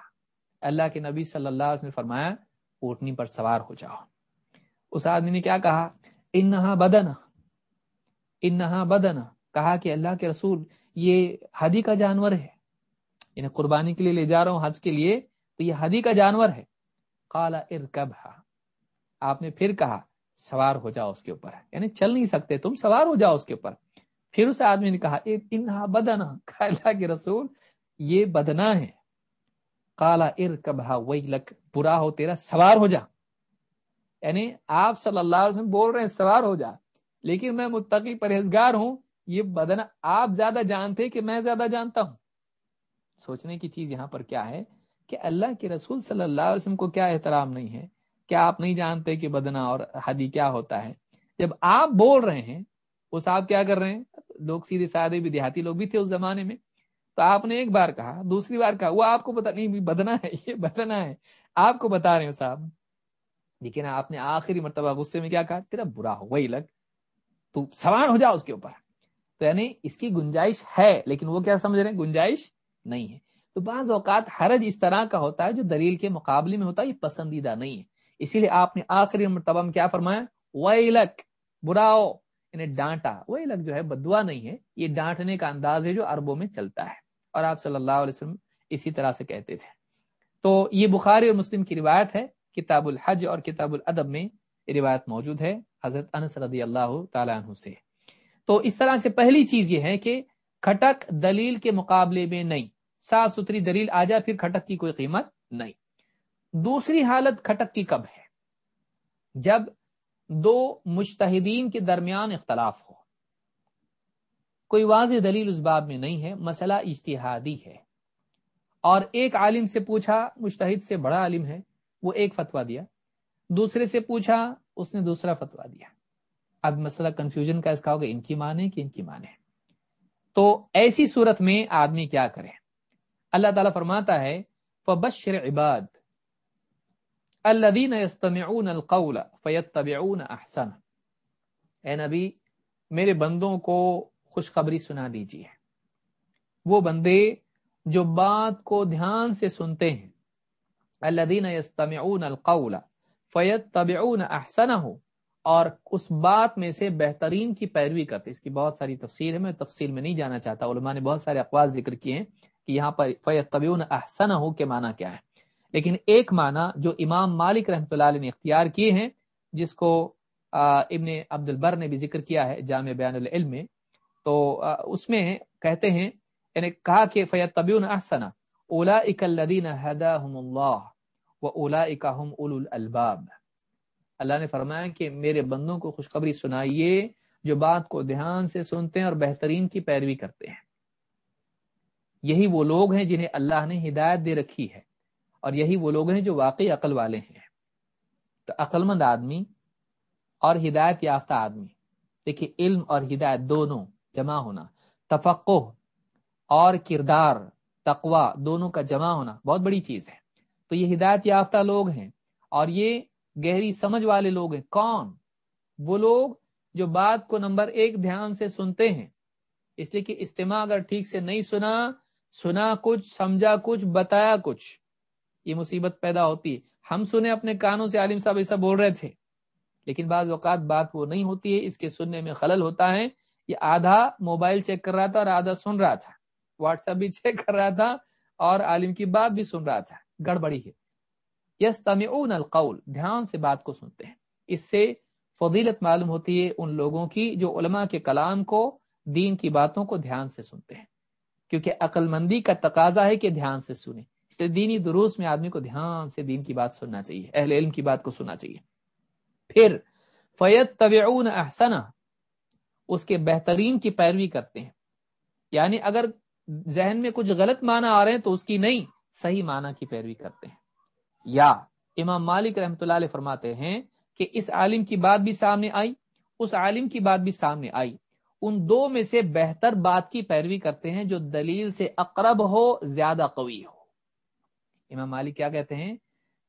اللہ کے نبی صلی اللہ علیہ وسلم نے فرمایا، اونٹنی پر سوار ہو جاؤ۔ اس آدمی نے کیا کہا؟ انہا بدنا۔ انہا بدنا۔ کہا کہ اللہ کے رسول، یہ حدی کا جانور ہے۔ انہیں قربانی کے لیے لے جا رہا ہوں حج کے لیے، تو یہ حدی کا جانور ہے۔ کالا ارکب آپ نے پھر کہا، سوار ہو جاؤ اس کے اوپر۔ یعنی چل نہیں سکتے تم، سوار ہو جاؤ اس کے اوپر۔ پھر اس آدمی نے کہا انہا بدنا۔ اللہ کے رسول، یہ بدنا ہے۔ کالا ارکب وہی لک، برا ہو تیرا، سوار ہو جا۔ یعنی آپ صلی اللہ علیہ وسلم بول رہے ہیں، سوار ہو جا۔ لیکن میں متقی پرہیزگار ہوں، یہ بدن آپ زیادہ جانتے کہ میں زیادہ جانتا ہوں۔ سوچنے کی چیز یہاں پر کیا ہے کہ اللہ کے رسول صلی اللہ علیہ وسلم کو کیا احترام نہیں ہے؟ کیا آپ نہیں جانتے کہ بدنا اور حدی کیا ہوتا ہے؟ جب آپ بول رہے ہیں، وہ صاحب کیا کر رہے ہیں؟ لوگ سیدھے سادے بھی دیہاتی لوگ بھی تھے اس زمانے میں۔ تو آپ نے ایک بار کہا، دوسری بار کہا، وہ آپ کو پتا نہیں بدنا ہے، یہ بدنا ہے۔ آپ کو بتا رہے ہیں صاحب۔ لیکن آپ نے آخری مرتبہ غصے میں کیا کہا؟ تیرا برا ہو وہی لگ۔ تو سوار ہو جاؤ اس کے اوپر۔ تو یعنی اس کی گنجائش ہے، لیکن وہ کیا سمجھ رہے ہیں؟ گنجائش نہیں ہے۔ تو بعض اوقات حرج اس طرح کا ہوتا ہے جو دلیل کے مقابلے میں ہوتا ہے، یہ پسندیدہ نہیں ہے۔ اسی لیے آپ نے آخری مرتبہ میں کیا فرمایا؟ وہی لک براؤ انہیں ڈانٹا۔ وہی لک جو ہے بدوا نہیں ہے۔ یہ ڈانٹنے کا انداز ہے جو عربوں میں چلتا ہے۔ اور آپ صلی اللہ علیہ وسلم اسی طرح سے کہتے تھے۔ تو یہ بخاری اور مسلم کی روایت ہے۔ کتاب الحج اور کتاب الادب میں روایت موجود ہے۔ حضرت انس رضی اللہ تعالیٰ عنہ سے۔ تو اس طرح سے پہلی چیز یہ ہے کہ کھٹک دلیل کے مقابلے میں نہیں۔ صاف ستھری دلیل آ جائے پھر کھٹک کی کوئی قیمت نہیں۔ دوسری حالت کھٹک کی کب ہے؟ جب دو مشتحدین کے درمیان اختلاف ہو۔ کوئی واضح دلیل اس باب میں نہیں ہے، مسئلہ اجتہادی ہے۔ اور ایک عالم سے پوچھا مشتحد سے بڑا عالم ہے، وہ ایک فتوا دیا۔ دوسرے سے پوچھا، اس نے دوسرا فتوا دیا۔ اب مسئلہ کنفیوژن کا اس کا ہوگا، ان کی مانے کہ ان کی مانے۔ تو ایسی صورت میں آدمی کیا کرے؟ اللہ تعالیٰ فرماتا ہے، فبشر عباد، الذين يستمعون القول فيتبعون احسن اے نبی، میرے بندوں کو خوشخبری سنا دیجیے وہ بندے جو بات کو دھیان سے سنتے ہیں، الذين يستمعون القول فيتبعون احسنه اور اس بات میں سے بہترین کی پیروی کرتے اس کی بہت ساری تفصیل ہے، میں تفصیل میں نہیں جانا چاہتا۔ علماء نے بہت سارے اقوال ذکر کیے ہیں کہ یہاں پر فیت طبیون احسن ہو کے معنی کیا ہے۔ لیکن ایک معنی جو امام مالک رحمۃ اللہ علیہ نے اختیار کیے ہیں، جس کو ابن عبد البر نے بھی ذکر کیا ہے جامع بیان العلم میں، تو اس میں کہتے ہیں یعنی کہا کہ فیت طبی احسنا اولا اکلدین اللہ و اولا اکاہم اول الباب اللہ نے فرمایا کہ میرے بندوں کو خوشخبری سنائیے، جو بات کو دھیان سے سنتے ہیں اور بہترین کی پیروی کرتے ہیں۔ یہی وہ لوگ ہیں جنہیں اللہ نے ہدایت دے رکھی ہے اور یہی وہ لوگ ہیں جو واقعی عقل والے ہیں۔ تو عقل مند آدمی اور ہدایت یافتہ آدمی، دیکھیے علم اور ہدایت دونوں جمع ہونا تفقع اور کردار تقوا دونوں کا جمع ہونا بہت بڑی چیز ہے۔ تو یہ ہدایت یافتہ لوگ ہیں اور یہ گہری سمجھ والے لوگ ہیں۔ کون؟ وہ لوگ جو بات کو نمبر ایک دھیان سے سنتے ہیں۔ اس لیے کہ استماع اگر ٹھیک سے نہیں سنا سنا کچھ، سمجھا کچھ، بتایا کچھ، یہ مصیبت پیدا ہوتی ہے۔ ہم سنے اپنے کانوں سے، عالم صاحب ایسا بول رہے تھے۔ لیکن بعض اوقات بات وہ نہیں ہوتی ہے۔ اس کے سننے میں خلل ہوتا ہے۔ یہ آدھا موبائل چیک کر رہا تھا اور آدھا سن رہا تھا۔ واٹس ایپ بھی چیک کر رہا تھا اور عالم کی بات بھی سن رہا تھا۔ گڑبڑی ہے۔ یس تمعون القول، دھیان سے بات کو سنتے ہیں۔ اس سے فضیلت معلوم ہوتی ہے ان لوگوں کی جو علماء کے کلام کو، دین کی باتوں کو دھیان سے سنتے ہیں۔ کیونکہ عقل مندی کا تقاضا ہے کہ دھیان سے سنیں۔ اس لیے دینی دروس میں آدمی کو دھیان سے دین کی بات سننا چاہیے، اہل علم کی بات کو سننا چاہیے۔ پھر فیت طبعون احسنا اس کے بہترین کی پیروی کرتے ہیں۔ یعنی اگر ذہن میں کچھ غلط معنی آ رہے ہیں تو اس کی نہیں، صحیح معنی کی پیروی کرتے ہیں۔ یا امام مالک رحمۃ اللہ علیہ فرماتے ہیں کہ اس عالم کی بات بھی سامنے آئی، اس عالم کی بات بھی سامنے آئی۔ ان دو میں سے بہتر بات کی پیروی کرتے ہیں جو دلیل سے اقرب ہو، زیادہ قوی ہو۔ امام مالک کیا کہتے ہیں؟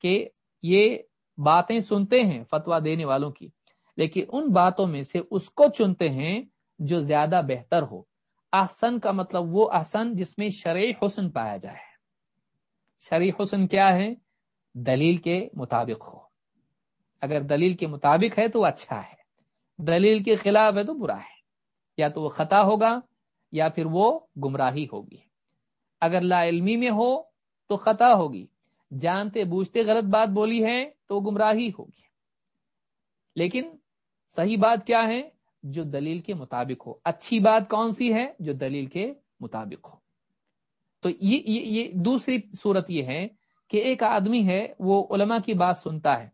کہ یہ باتیں سنتے ہیں فتوا دینے والوں کی، لیکن ان باتوں میں سے اس کو چنتے ہیں جو زیادہ بہتر ہو۔ احسن کا مطلب وہ احسن جس میں شرع حسن پایا جائے۔ شرع حسن کیا ہے؟ دلیل کے مطابق ہو۔ اگر دلیل کے مطابق ہے تو اچھا ہے۔ دلیل کے خلاف ہے تو برا ہے۔ یا تو وہ خطا ہوگا یا پھر وہ گمراہی ہوگی۔ اگر لا علمی میں ہو تو خطا ہوگی۔ جانتے بوجھتے غلط بات بولی ہے تو گمراہی ہوگی۔ لیکن صحیح بات کیا ہے؟ جو دلیل کے مطابق ہو۔ اچھی بات کون سی ہے؟ جو دلیل کے مطابق ہو۔ تو یہ یہ, یہ دوسری صورت یہ ہے کہ ایک آدمی ہے، وہ علماء کی بات سنتا ہے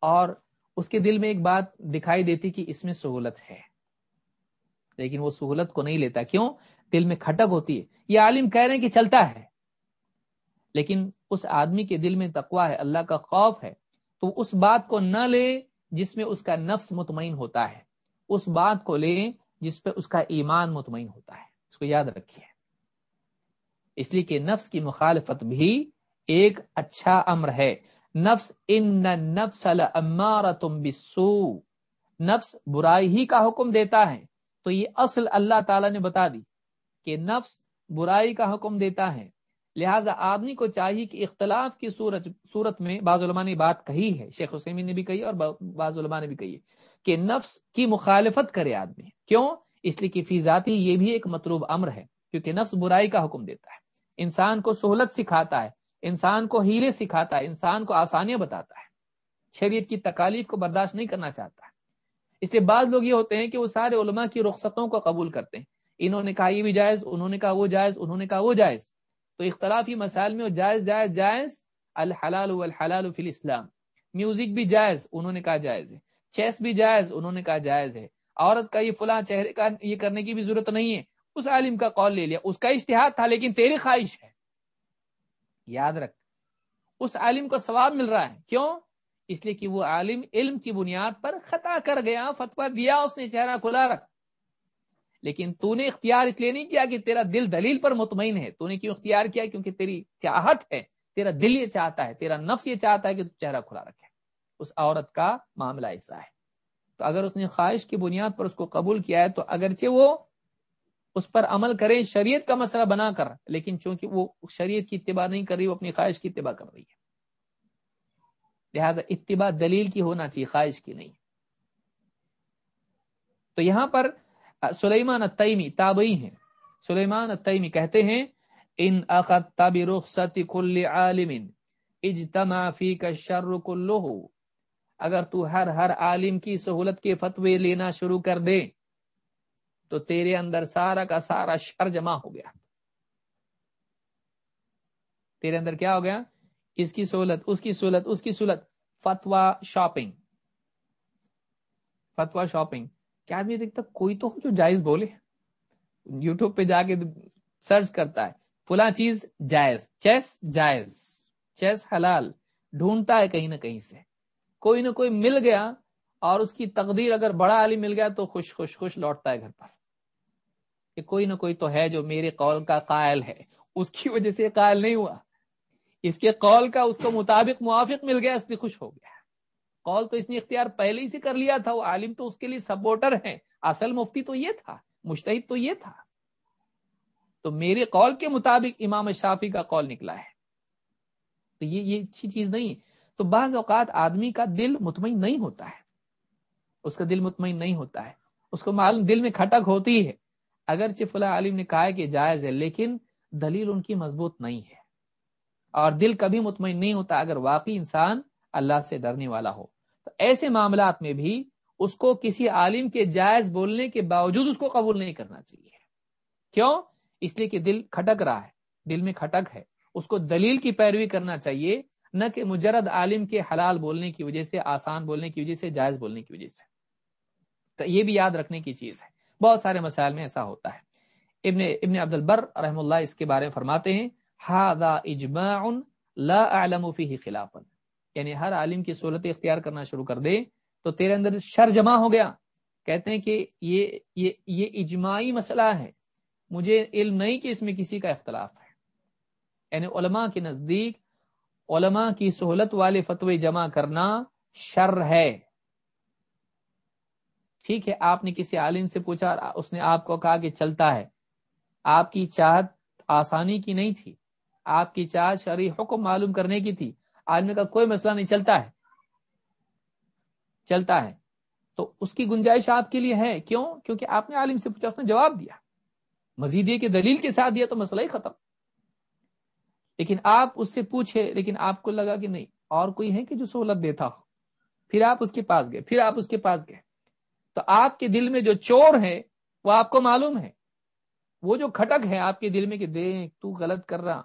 اور اس کے دل میں ایک بات دکھائی دیتی کہ اس میں سہولت ہے۔ لیکن وہ سہولت کو نہیں لیتا۔ کیوں؟ دل میں کھٹک ہوتی ہے۔ یہ عالم کہہ رہے ہیں کہ چلتا ہے۔ لیکن اس آدمی کے دل میں تقوا ہے، اللہ کا خوف ہے۔ تو اس بات کو نہ لے جس میں اس کا نفس مطمئن ہوتا ہے۔ اس بات کو لے جس پہ اس کا ایمان مطمئن ہوتا ہے۔ اس کو یاد رکھیے۔ اس لیے کہ نفس کی مخالفت بھی ایک اچھا امر ہے۔ نفس، ان نفس تم بسو نفس برائی ہی کا حکم دیتا ہے۔ تو یہ اصل اللہ تعالی نے بتا دی کہ نفس برائی کا حکم دیتا ہے۔ لہٰذا آدمی کو چاہیے کہ اختلاف کی صورت صورت میں بعض علماء نے بات کہی ہے، شیخ حسین نے بھی کہی اور بعض علماء نے بھی کہی ہے کہ نفس کی مخالفت کرے آدمی۔ کیوں؟ اس لیے کہ فی ذاتی یہ بھی ایک مطلوب امر ہے، کیونکہ نفس برائی کا حکم دیتا ہے۔ انسان کو سہولت سکھاتا ہے۔ انسان کو ہیرے سکھاتا ہے، انسان کو آسانیاں بتاتا ہے۔ شریعت کی تکالیف کو برداشت نہیں کرنا چاہتا۔ ہے اس لیے بعض لوگ یہ ہوتے ہیں کہ وہ سارے علماء کی رخصتوں کو قبول کرتے ہیں۔ انہوں نے کہا یہ بھی جائز، انہوں نے کہا وہ جائز، انہوں نے کہا وہ جائز۔ تو اختلافی مسائل میں وہ جائز جائز جائز۔ الحلال والحلال فی الاسلام۔ میوزک بھی جائز، انہوں نے کہا جائز ہے۔ چیس بھی جائز، انہوں نے کہا جائز ہے۔ عورت کا یہ فلاں چہرے کا یہ کرنے کی بھی ضرورت نہیں ہے۔ اس عالم کا قول لے لیا، اس کا اشتہاد تھا، لیکن تیری خواہش ہے۔ یاد رکھ، اس عالم کو ثواب مل رہا ہے۔ کیوں؟ اس لیے کہ وہ عالم علم کی بنیاد پر خطا کر گیا فتوا دیا، اس نے چہرہ کھلا رکھ لیکن تو نے اختیار اس لیے نہیں کیا کہ تیرا دل دلیل پر مطمئن ہے۔ تو نے کیوں اختیار کیا؟ کیونکہ تیری چاہت ہے، تیرا دل یہ چاہتا ہے، تیرا نفس یہ چاہتا ہے کہ تو چہرہ کھلا رکھے۔ اس عورت کا معاملہ ایسا ہے۔ تو اگر اس نے خواہش کی بنیاد پر اس کو قبول کیا ہے، تو اگرچہ وہ اس پر عمل کرے شریعت کا مسئلہ بنا کر، لیکن چونکہ وہ شریعت کی اتباع نہیں کر رہی، وہ اپنی خواہش کی اتباع کر رہی ہے۔ لہذا اتباع دلیل کی ہونا چاہیے، خواہش کی نہیں۔ تو یہاں پر سلیمان التیمی تابعی ہیں۔ سلیمان التیمی کہتے ہیں، ان اخذت برخصت كل عالم، اجتمع فيك الشر كله اگر تو ہر ہر عالم کی سہولت کے فتوے لینا شروع کر دے تو تیرے اندر سارا کا سارا شر جمع ہو گیا۔ تیرے اندر کیا ہو گیا؟ اس کی سہولت، اس کی سہولت، اس کی سہولت۔ فتوا شاپنگ۔ فتوا شاپنگ۔ کیا آدمی دیکھتا کوئی تو جو جائز بولے۔ یوٹیوب پہ جا کے سرچ کرتا ہے، فلاں چیز جائز چیس جائز چیس حلال۔ ڈھونڈتا ہے کہیں نہ کہیں سے۔ کوئی نہ کوئی مل گیا اور اس کی تقدیر اگر بڑا عالم مل گیا تو خوش خوش خوش لوٹتا ہے گھر پر۔ کہ کوئی نہ کوئی تو ہے جو میرے قول کا قائل ہے۔ اس کی وجہ سے قائل نہیں ہوا۔ اس کے قول کا، اس کو مطابق موافق مل گیا، اس لیے خوش ہو گیا۔ قول تو اس نے اختیار پہلے ہی سے کر لیا تھا۔ وہ عالم تو اس کے لیے سپورٹر ہے اصل مفتی تو یہ تھا مشتحد تو یہ تھا۔ تو میرے قول کے مطابق امام شافی کا قول نکلا ہے۔ تو یہ یہ اچھی چیز نہیں تو بعض اوقات آدمی کا دل مطمئن نہیں ہوتا ہے۔ اس کا دل مطمئن نہیں ہوتا ہے۔ اس کو معلوم دل میں کھٹک ہوتی ہے۔ اگرچہ فلاں عالم نے کہا ہے کہ جائز ہے، لیکن دلیل ان کی مضبوط نہیں ہے۔ اور دل کبھی مطمئن نہیں ہوتا اگر واقعی انسان اللہ سے ڈرنے والا ہو۔ تو ایسے معاملات میں بھی اس کو کسی عالم کے جائز بولنے کے باوجود اس کو قبول نہیں کرنا چاہیے۔ کیوں؟ اس لیے کہ دل کھٹک رہا ہے، دل میں کھٹک ہے۔ اس کو دلیل کی پیروی کرنا چاہیے، نہ کہ مجرد عالم کے حلال بولنے کی وجہ سے، آسان بولنے کی وجہ سے، جائز بولنے کی وجہ سے۔ تو یہ بھی یاد رکھنے کی چیز ہے۔ بہت سارے مسائل میں ایسا ہوتا ہے۔ ابن ابن عبد البر رحم اللہ اس کے بارے میں فرماتے ہیں اجماع لا اعلم فيه خلافا. یعنی ہر عالم کی صورت اختیار کرنا شروع کر دے تو تیرے اندر شر جمع ہو گیا۔ کہتے ہیں کہ یہ یہ یہ اجماعی مسئلہ ہے۔ مجھے علم نہیں کہ اس میں کسی کا اختلاف ہے۔ یعنی علماء کے نزدیک، علماء کی سہولت والے فتوے جمع کرنا شر ہے۔ ٹھیک ہے، آپ نے کسی عالم سے پوچھا اس نے آپ کو کہا کہ چلتا ہے۔ آپ کی چاہت آسانی کی نہیں تھی۔ آپ کی چاہت شرعی حکم معلوم کرنے کی تھی۔ عالم کا کوئی مسئلہ نہیں، چلتا ہے۔ چلتا ہے۔ تو اس کی گنجائش آپ کے لیے ہے۔ کیوں؟ کیونکہ آپ نے عالم سے پوچھا، اس نے جواب دیا۔ مزید یہ کہ دلیل کے ساتھ دیا تو مسئلہ ہی ختم۔ لیکن آپ اس سے پوچھے، لیکن آپ کو لگا کہ نہیں، اور کوئی ہے کہ جو سہولت دیتا ہو۔ پھر آپ اس کے پاس گئے، پھر آپ اس کے پاس گئے۔ تو آپ کے دل میں جو چور ہے، وہ آپ کو معلوم ہے۔ وہ جو کھٹک ہے آپ کے دل میں کہ دیکھ، تو غلط کر رہا۔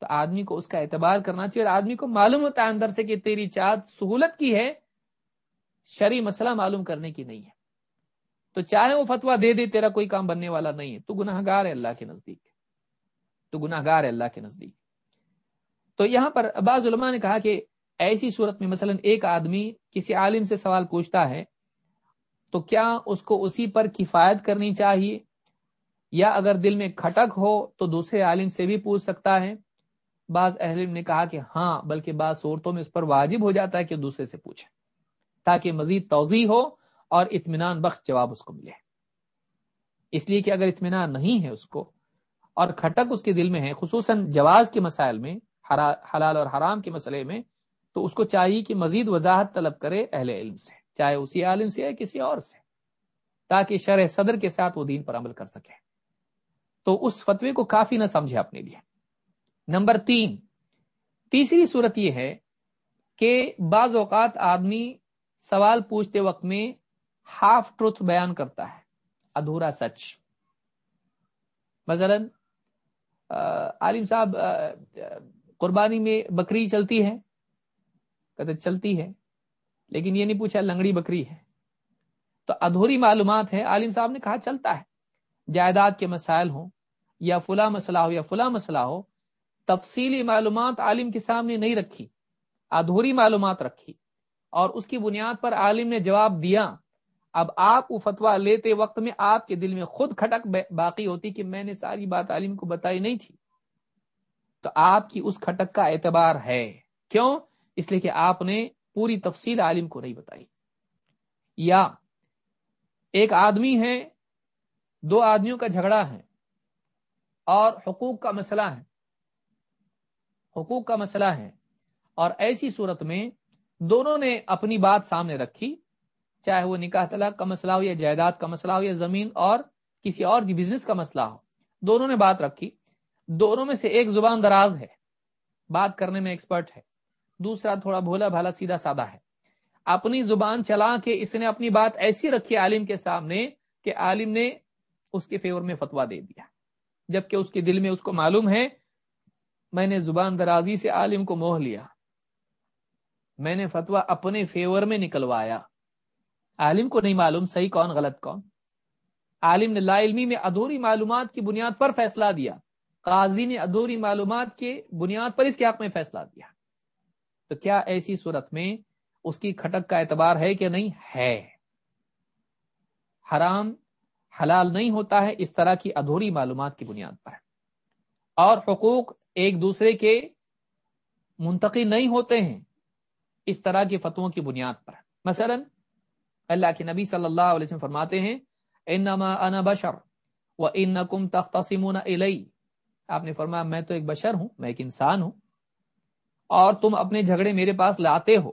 تو آدمی کو اس کا اعتبار کرنا چاہیے اور آدمی کو معلوم ہوتا ہے اندر سے کہ تیری چاہت سہولت کی ہے شری مسئلہ معلوم کرنے کی نہیں ہے۔ تو چاہے وہ فتوا دے دے، تیرا کوئی کام بننے والا نہیں ہے۔ تو گناہ گار ہے اللہ کے نزدیک۔ تو گناہ گار ہے اللہ کے نزدیک۔ تو یہاں پر بعض علماء نے کہا کہ ایسی صورت میں مثلا ایک آدمی کسی عالم سے سوال پوچھتا ہے تو کیا اس کو اسی پر کفایت کرنی چاہیے؟ یا اگر دل میں کھٹک ہو تو دوسرے عالم سے بھی پوچھ سکتا ہے۔ بعض اہل نے کہا کہ ہاں بلکہ بعض صورتوں میں اس پر واجب ہو جاتا ہے کہ دوسرے سے پوچھے، تاکہ مزید توضیح ہو اور اطمینان بخش جواب اس کو ملے۔ اس لیے کہ اگر اطمینان نہیں ہے اس کو اور کھٹک اس کے دل میں ہے، خصوصاً جواز کے مسائل میں حلال اور حرام کے مسئلے میں، تو اس کو چاہیے کہ مزید وضاحت طلب کرے اہل علم سے۔ چاہے اسی عالم سے یا کسی اور سے۔ تاکہ شرح صدر کے ساتھ وہ دین پر عمل کر سکے۔ تو اس فتوے کو کافی نہ سمجھے اپنے لیے۔ نمبر تین۔ تیسری صورت یہ ہے کہ بعض اوقات آدمی سوال پوچھتے وقت میں ہاف ٹروتھ بیان کرتا ہے۔ ادھورا سچ۔ مثلا عالم صاحب قربانی میں بکری چلتی ہے۔ کہتے چلتی ہے۔ لیکن یہ نہیں پوچھا لنگڑی بکری ہے۔ تو ادھوری معلومات ہے عالم صاحب نے کہا چلتا ہے۔ جائیداد کے مسائل ہوں یا فلاں مسئلہ ہو یا فلاں مسئلہ ہو، تفصیلی معلومات عالم کے سامنے نہیں رکھی۔ ادھوری معلومات رکھی۔ اور اس کی بنیاد پر عالم نے جواب دیا، اب آپ وہ فتوا لیتے وقت میں آپ کے دل میں خود کھٹک باقی ہوتی کہ میں نے ساری بات عالم کو بتائی نہیں تھی۔ تو آپ کی اس کھٹک کا اعتبار ہے۔ کیوں؟ اس لیے کہ آپ نے پوری تفصیل عالم کو نہیں بتائی۔ یا ایک آدمی ہے، دو آدمیوں کا جھگڑا ہے اور حقوق کا مسئلہ ہے۔ حقوق کا مسئلہ ہے۔ اور ایسی صورت میں دونوں نے اپنی بات سامنے رکھی، چاہے وہ نکاح طلاق کا مسئلہ ہو یا جائیداد کا مسئلہ ہو یا زمین اور کسی اور جی بزنس کا مسئلہ ہو، دونوں نے بات رکھی۔ دونوں میں سے ایک زبان دراز ہے، بات کرنے میں ایکسپرٹ ہے۔ دوسرا تھوڑا بھولا بھالا سیدھا سادہ ہے۔ اپنی زبان چلا کے اس نے اپنی بات ایسی رکھی عالم کے سامنے کہ عالم نے اس کے فیور میں فتوا دے دیا۔ جبکہ اس کے دل میں اس کو معلوم ہے، میں نے زبان درازی سے عالم کو موہ لیا۔ میں نے فتوا اپنے فیور میں نکلوایا۔ عالم کو نہیں معلوم صحیح کون، غلط کون۔ عالم نے لا علمی میں ادھوری معلومات کی بنیاد پر فیصلہ دیا۔ قاضی نے ادھوری معلومات کے بنیاد پر اس کے حق میں فیصلہ دیا۔ تو کیا ایسی صورت میں اس کی کھٹک کا اعتبار ہے کہ نہیں؟ ہے۔ حرام حلال نہیں ہوتا ہے اس طرح کی ادھوری معلومات کی بنیاد پر۔ اور حقوق ایک دوسرے کے منتقل نہیں ہوتے ہیں اس طرح کے فتووں کی بنیاد پر۔ مثلا، اللہ کے نبی صلی اللہ علیہ وسلم فرماتے ہیں، انما انا بشر و انکم تختصمون الی۔ آپ نے فرمایا، میں تو ایک بشر ہوں، میں ایک انسان ہوں۔ اور تم اپنے جھگڑے میرے پاس لاتے ہو۔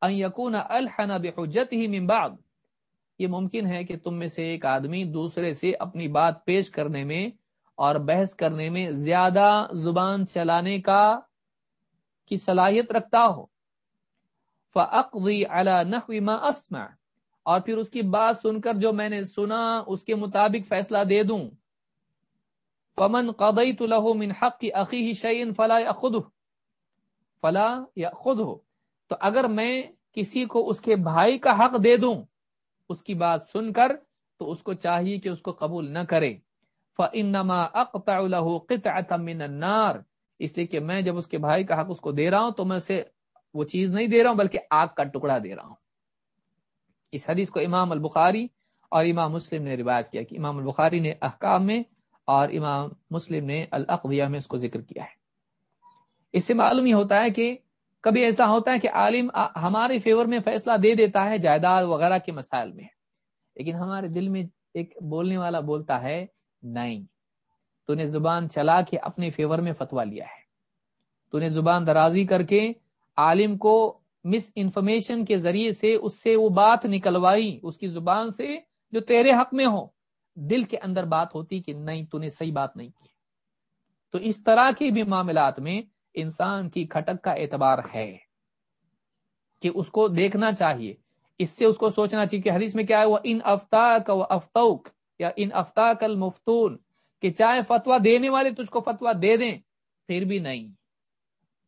ان الحن من بعض۔ یہ ممکن ہے کہ تم میں سے ایک آدمی دوسرے سے اپنی بات پیش کرنے میں اور بحث کرنے میں زیادہ زبان چلانے کا کی صلاحیت رکھتا ہو۔ فَأَقْضِي عَلَى نَحْوِ مَا اور پھر اس کی بات سن کر جو میں نے سنا، اس کے مطابق فیصلہ دے دوں۔ فمن قضیت له من حق اخیه شيء فلا ياخذه فلا ياخذه تو اگر میں کسی کو اس کے بھائی کا حق دے دوں، اس کی بات سن کر، تو اس کو چاہیے کہ اس کو قبول نہ کرے۔ فانما اقطع له قطعه من النار۔ اس لیے کہ میں جب اس کے بھائی کا حق اس کو دے رہا ہوں، تو میں اسے وہ چیز نہیں دے رہا ہوں، بلکہ آگ کا ٹکڑا دے رہا ہوں۔ اس حدیث کو امام البخاری اور امام مسلم نے روایت کیا کہ امام البخاری نے احکام میں اور امام مسلم نے القویہ میں اس کو ذکر کیا ہے۔ اس سے معلوم یہ ہوتا ہے کہ کبھی ایسا ہوتا ہے کہ عالم ہمارے فیور میں فیصلہ دے دیتا ہے جائیداد وغیرہ کے مسائل میں۔ لیکن ہمارے دل میں ایک بولنے والا بولتا ہے، نہیں، تو نے زبان چلا کے اپنے فیور میں فتوا لیا ہے۔ تو نے زبان درازی کر کے عالم کو مس انفارمیشن کے ذریعے سے اس سے وہ بات نکلوائی، اس کی زبان سے جو تیرے حق میں ہو۔ دل کے اندر بات ہوتی کہ نہیں، تو نے صحیح بات نہیں کی۔ تو اس طرح کے بھی معاملات میں انسان کی کھٹک کا اعتبار ہے کہ اس کو دیکھنا چاہیے۔ اس سے اس کو سوچنا چاہیے کہ حدیث میں کیا ہے، وہ ان افتا کا افتوک یا ان افتا کل مفتون کہ چاہے فتوا دینے والے تجھ کو فتوا دے دیں، پھر بھی نہیں۔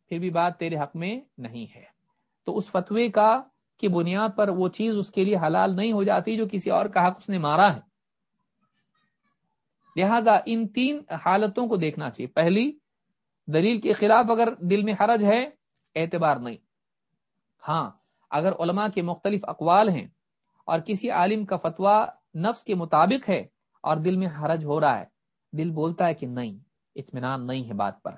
پھر بھی بات تیرے حق میں نہیں ہے۔ تو اس فتوے کا کی بنیاد پر وہ چیز اس کے لیے حلال نہیں ہو جاتی جو کسی اور کا حق اس نے مارا ہے۔ لہذا ان تین حالتوں کو دیکھنا چاہیے۔ پہلی، دلیل کے خلاف اگر دل میں حرج ہے، اعتبار نہیں۔ ہاں اگر علماء کے مختلف اقوال ہیں اور کسی عالم کا فتویٰ نفس کے مطابق ہے اور دل میں حرج ہو رہا ہے، دل بولتا ہے کہ نہیں، اطمینان نہیں ہے بات پر۔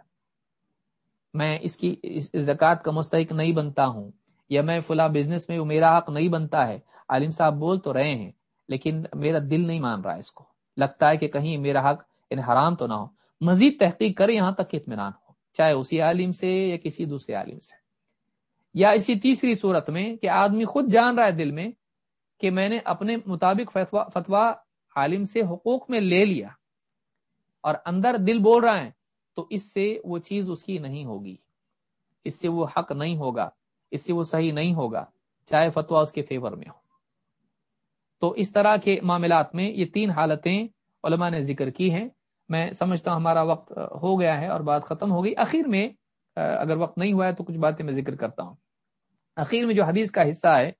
میں اس کی زکوٰۃ کا مستحق نہیں بنتا ہوں، یا میں فلاں بزنس میں میرا حق نہیں بنتا ہے۔ عالم صاحب بول تو رہے ہیں، لیکن میرا دل نہیں مان رہا ہے اس کو۔ لگتا ہے کہ کہیں میرا حق ان حرام تو نہ ہو۔ مزید تحقیق کرے یہاں تک کہ اطمینان ہو، چاہے اسی عالم سے یا کسی دوسرے عالم سے۔ یا اسی تیسری صورت میں کہ آدمی خود جان رہا ہے دل میں کہ میں نے اپنے مطابق فتوا عالم سے حقوق میں لے لیا اور اندر دل بول رہا ہے، تو اس سے وہ چیز اس کی نہیں ہوگی۔ اس سے وہ حق نہیں ہوگا، اس سے وہ صحیح نہیں ہوگا، چاہے فتوا اس کے فیور میں ہو۔ تو اس طرح کے معاملات میں یہ تین حالتیں علماء نے ذکر کی ہیں۔ میں سمجھتا ہوں ہمارا وقت ہو گیا ہے اور بات ختم ہو گئی۔ اخیر میں اگر وقت نہیں ہوا ہے تو کچھ باتیں میں ذکر کرتا ہوں۔ اخیر میں جو حدیث کا حصہ ہے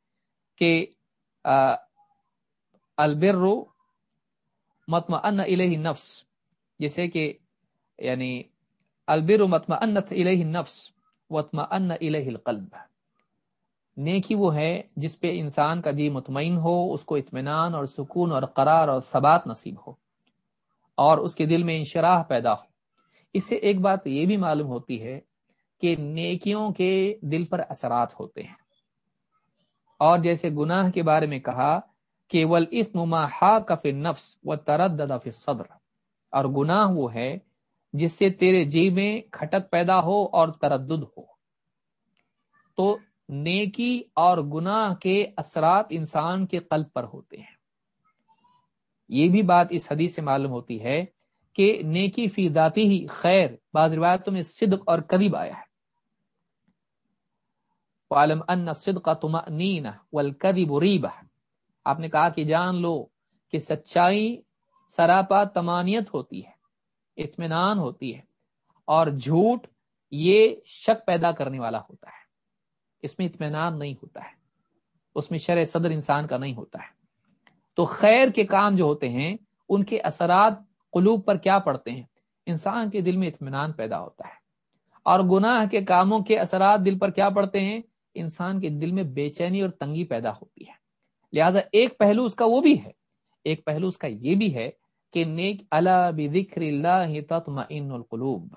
کہ البر متم ان نفس جسے کہ یعنی البر متم انت الہ نفس وطم ان القلب۔ نیکی وہ ہے جس پہ انسان کا جی مطمئن ہو، اس کو اطمینان اور سکون اور قرار اور ثبات نصیب ہو اور اس کے دل میں انشراح پیدا ہو۔ اس سے ایک بات یہ بھی معلوم ہوتی ہے کہ نیکیوں کے دل پر اثرات ہوتے ہیں۔ اور جیسے گناہ کے بارے میں کہا کہ کف نفس و ترد صدر اور گناہ وہ ہے جس سے تیرے جی میں کھٹک پیدا ہو اور تردد ہو۔ تو نیکی اور گناہ کے اثرات انسان کے قلب پر ہوتے ہیں۔ یہ بھی بات اس حدیث سے معلوم ہوتی ہے کہ نیکی فی ذاتی ہی خیر، بعض روایتوں میں صدق اور کدیب آیا ہے۔ عالم ان صدق تمنین والکذب ریبہ آپ نے کہا کہ جان لو کہ سچائی سراپا تمانیت ہوتی ہے، اطمینان ہوتی ہے اور جھوٹ یہ شک پیدا کرنے والا ہوتا ہے۔ اس میں اطمینان نہیں ہوتا ہے۔ اس میں شرع صدر انسان کا نہیں ہوتا ہے۔ تو خیر کے کام جو ہوتے ہیں، ان کے اثرات قلوب پر کیا پڑتے ہیں؟ انسان کے دل میں اطمینان پیدا ہوتا ہے۔ اور گناہ کے کاموں کے اثرات دل پر کیا پڑتے ہیں؟ انسان کے دل میں بے چینی اور تنگی پیدا ہوتی ہے۔ لہذا ایک پہلو اس کا وہ بھی ہے۔ ایک پہلو اس کا یہ بھی ہے کہ نیک اللہ بکر اللہ تطمئن القلوب۔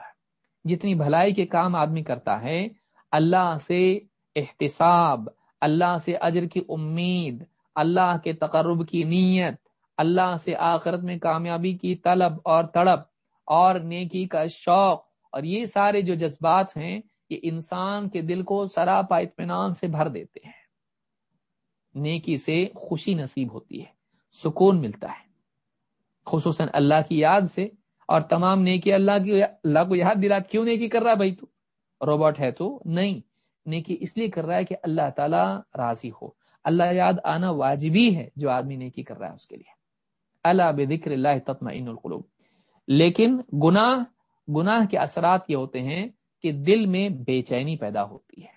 جتنی بھلائی کے کام آدمی کرتا ہے، اللہ سے احتساب، اللہ سے اجر کی امید، اللہ کے تقرب کی نیت، اللہ سے آخرت میں کامیابی کی طلب اور تڑپ، اور نیکی کا شوق۔ اور یہ سارے جو جذبات ہیں، یہ انسان کے دل کو سراپا اطمینان سے بھر دیتے ہیں۔ نیکی سے خوشی نصیب ہوتی ہے، سکون ملتا ہے۔ خصوصاً اللہ کی یاد سے۔ اور تمام نیکی اللہ کی، اللہ کو یاد دلا، کیوں نیکی کر رہا ہے بھائی تو؟ روبوٹ ہے تو؟ نہیں۔ نیکی اس لیے کر رہا ہے کہ اللہ تعالیٰ راضی ہو۔ اللہ یاد آنا واجبی ہے جو آدمی نیکی کر رہا ہے اس کے لیے۔ اللہ بکر اللہ تطمئن القلوب۔ لیکن گناہ گناہ کے اثرات یہ ہوتے ہیں کہ دل میں بے چینی پیدا ہوتی ہے۔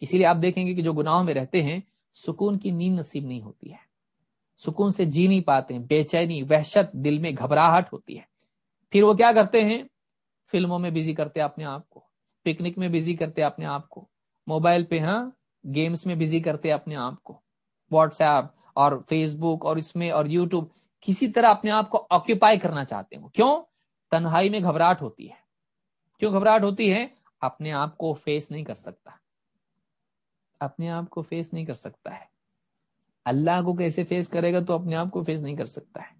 اسی لیے آپ دیکھیں گے کہ جو گناہوں میں رہتے ہیں، سکون کی نیند نصیب نہیں ہوتی ہے۔ سکون سے جی نہیں پاتے ہیں، بے چینی، وحشت، دل میں گھبراہٹ ہوتی ہے۔ پھر وہ کیا کرتے ہیں؟ فلموں میں بزی کرتے اپنے آپ کو۔ پکنک میں بزی کرتے اپنے آپ کو۔ موبائل پہ ہاں گیمز میں بزی کرتے اپنے آپ کو۔ واٹس ایپ اور فیس بک اور اس میں اور یوٹیوب، کسی طرح اپنے آپ کو آکوپائی کرنا چاہتے ہیں کیوں؟ تنہائی میں گھبراہٹ ہوتی ہے۔ کیوں گھبراہٹ ہوتی ہے؟ اپنے آپ کو فیس نہیں کر سکتا۔ اپنے آپ کو فیس نہیں کر سکتا ہے۔ اللہ کو کیسے فیس کرے گا تو اپنے آپ کو فیس نہیں کر سکتا ہے۔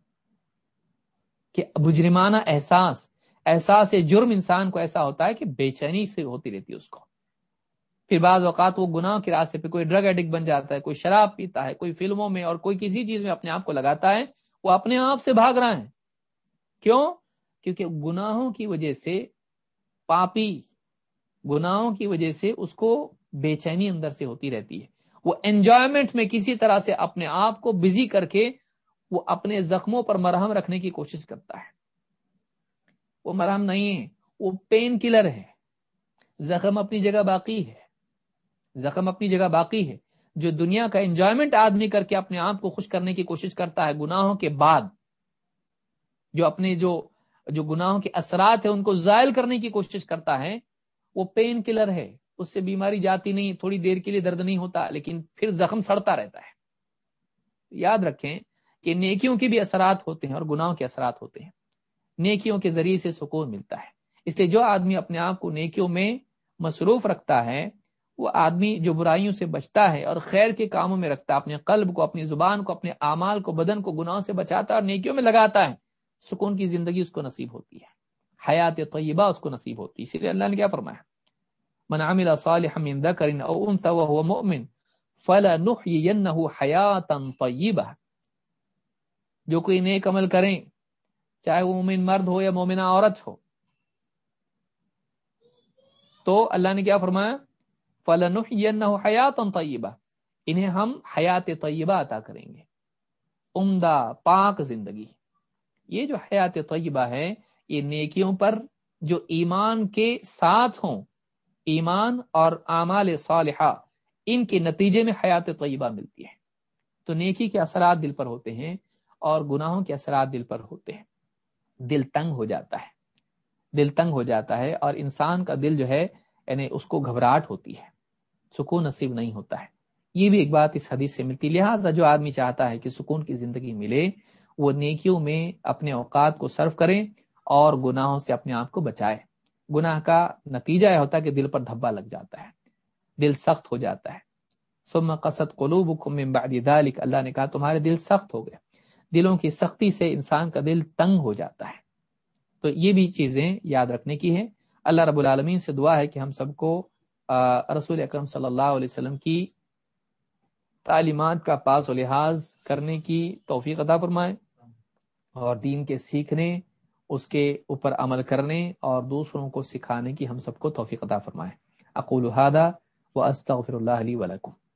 کہ بجرمانہ احساس احساس جرم انسان کو ایسا ہوتا ہے کہ بے چینی سے ہوتی رہتی ہے اس کو۔ پھر بعض اوقات وہ گناہ کے راستے پہ کوئی ڈرگ ایڈکٹ بن جاتا ہے، کوئی شراب پیتا ہے، کوئی فلموں میں اور کوئی کسی چیز میں اپنے آپ کو لگاتا ہے، وہ اپنے آپ سے بھاگ رہا ہے۔ کیوں؟ کیونکہ گناہوں کی وجہ سے پاپی، گناہوں کی وجہ سے اس کو بے چینی اندر سے ہوتی رہتی ہے۔ وہ انجوائمنٹ میں کسی طرح سے اپنے آپ کو بزی کر کے وہ اپنے زخموں پر مرہم رکھنے کی کوشش کرتا ہے۔ وہ مرہم نہیں ہے، وہ پین کلر ہے۔ زخم اپنی جگہ باقی ہے۔ زخم اپنی جگہ باقی ہے۔ جو دنیا کا انجوائمنٹ آدمی کر کے اپنے آپ کو خوش کرنے کی کوشش کرتا ہے، گناہوں کے بعد۔ جو اپنے جو جو گناہوں کے اثرات ہیں، ان کو زائل کرنے کی کوشش کرتا ہے، وہ پین کلر ہے۔ اس سے بیماری جاتی نہیں، تھوڑی دیر کے لیے درد نہیں ہوتا، لیکن پھر زخم سڑتا رہتا ہے۔ یاد رکھیں کہ نیکیوں کے بھی اثرات ہوتے ہیں اور گناہوں کے اثرات ہوتے ہیں۔ نیکیوں کے ذریعے سے سکون ملتا ہے۔ اس لیے جو آدمی اپنے آپ کو نیکیوں میں مصروف رکھتا ہے، وہ آدمی جو برائیوں سے بچتا ہے اور خیر کے کاموں میں رکھتا ہے، اپنے قلب کو، اپنی زبان کو، اپنے اعمال کو، بدن کو، گناہوں سے بچاتا ہے اور نیکیوں میں لگاتا ہے۔ سکون کی زندگی اس کو نصیب ہوتی ہے۔ حیات طیبہ اس کو نصیب ہوتی ہے۔ اسی لیے اللہ نے کیا فرمایا؟ من عمل صالحا من ذكر او انثى وهو مؤمن فلنحيينه حياه طيبه جو کوئی نیک عمل کریں چاہے وہ مومن مرد ہو یا مومنہ عورت ہو۔ تو اللہ نے کیا فرمایا؟ فلنحيينه حياه طيبه انہیں ہم حیات طیبہ عطا کریں گے۔ عمدہ پاک زندگی۔ یہ جو حیات طیبہ ہے یہ نیکیوں پر جو ایمان کے ساتھ ہوں، ایمان اور اعمال صالحہ، ان کے نتیجے میں حیات طیبہ ملتی ہے۔ تو نیکی کے اثرات دل پر ہوتے ہیں اور گناہوں کے اثرات دل پر ہوتے ہیں۔ دل تنگ ہو جاتا ہے۔ دل تنگ ہو جاتا ہے اور انسان کا دل جو ہے یعنی اس کو گھبراہٹ ہوتی ہے۔ سکون نصیب نہیں ہوتا ہے۔ یہ بھی ایک بات اس حدیث سے ملتی لہٰذا جو آدمی چاہتا ہے کہ سکون کی زندگی ملے، وہ نیکیوں میں اپنے اوقات کو صرف کریں اور گناہوں سے اپنے آپ کو بچائے۔ گناہ کا نتیجہ یہ ہوتا ہے کہ دل پر دھبا لگ جاتا ہے۔ دل سخت ہو جاتا ہے۔ ثم قصد قلوبكم من بعد ذلك۔ اللہ نے کہا، تمہارے دل سخت ہو گئے۔ دلوں کی سختی سے انسان کا دل تنگ ہو جاتا ہے۔ تو یہ بھی چیزیں یاد رکھنے کی ہیں۔ اللہ رب العالمین سے دعا ہے کہ ہم سب کو رسول اکرم صلی اللہ علیہ وسلم کی تعلیمات کا پاس و لحاظ کرنے کی توفیق عطا فرمائے اور دین کے سیکھنے، اس کے اوپر عمل کرنے اور دوسروں کو سکھانے کی ہم سب کو توفیق عطا فرمائے۔ اقول هذا واستغفر الله لي ولكم۔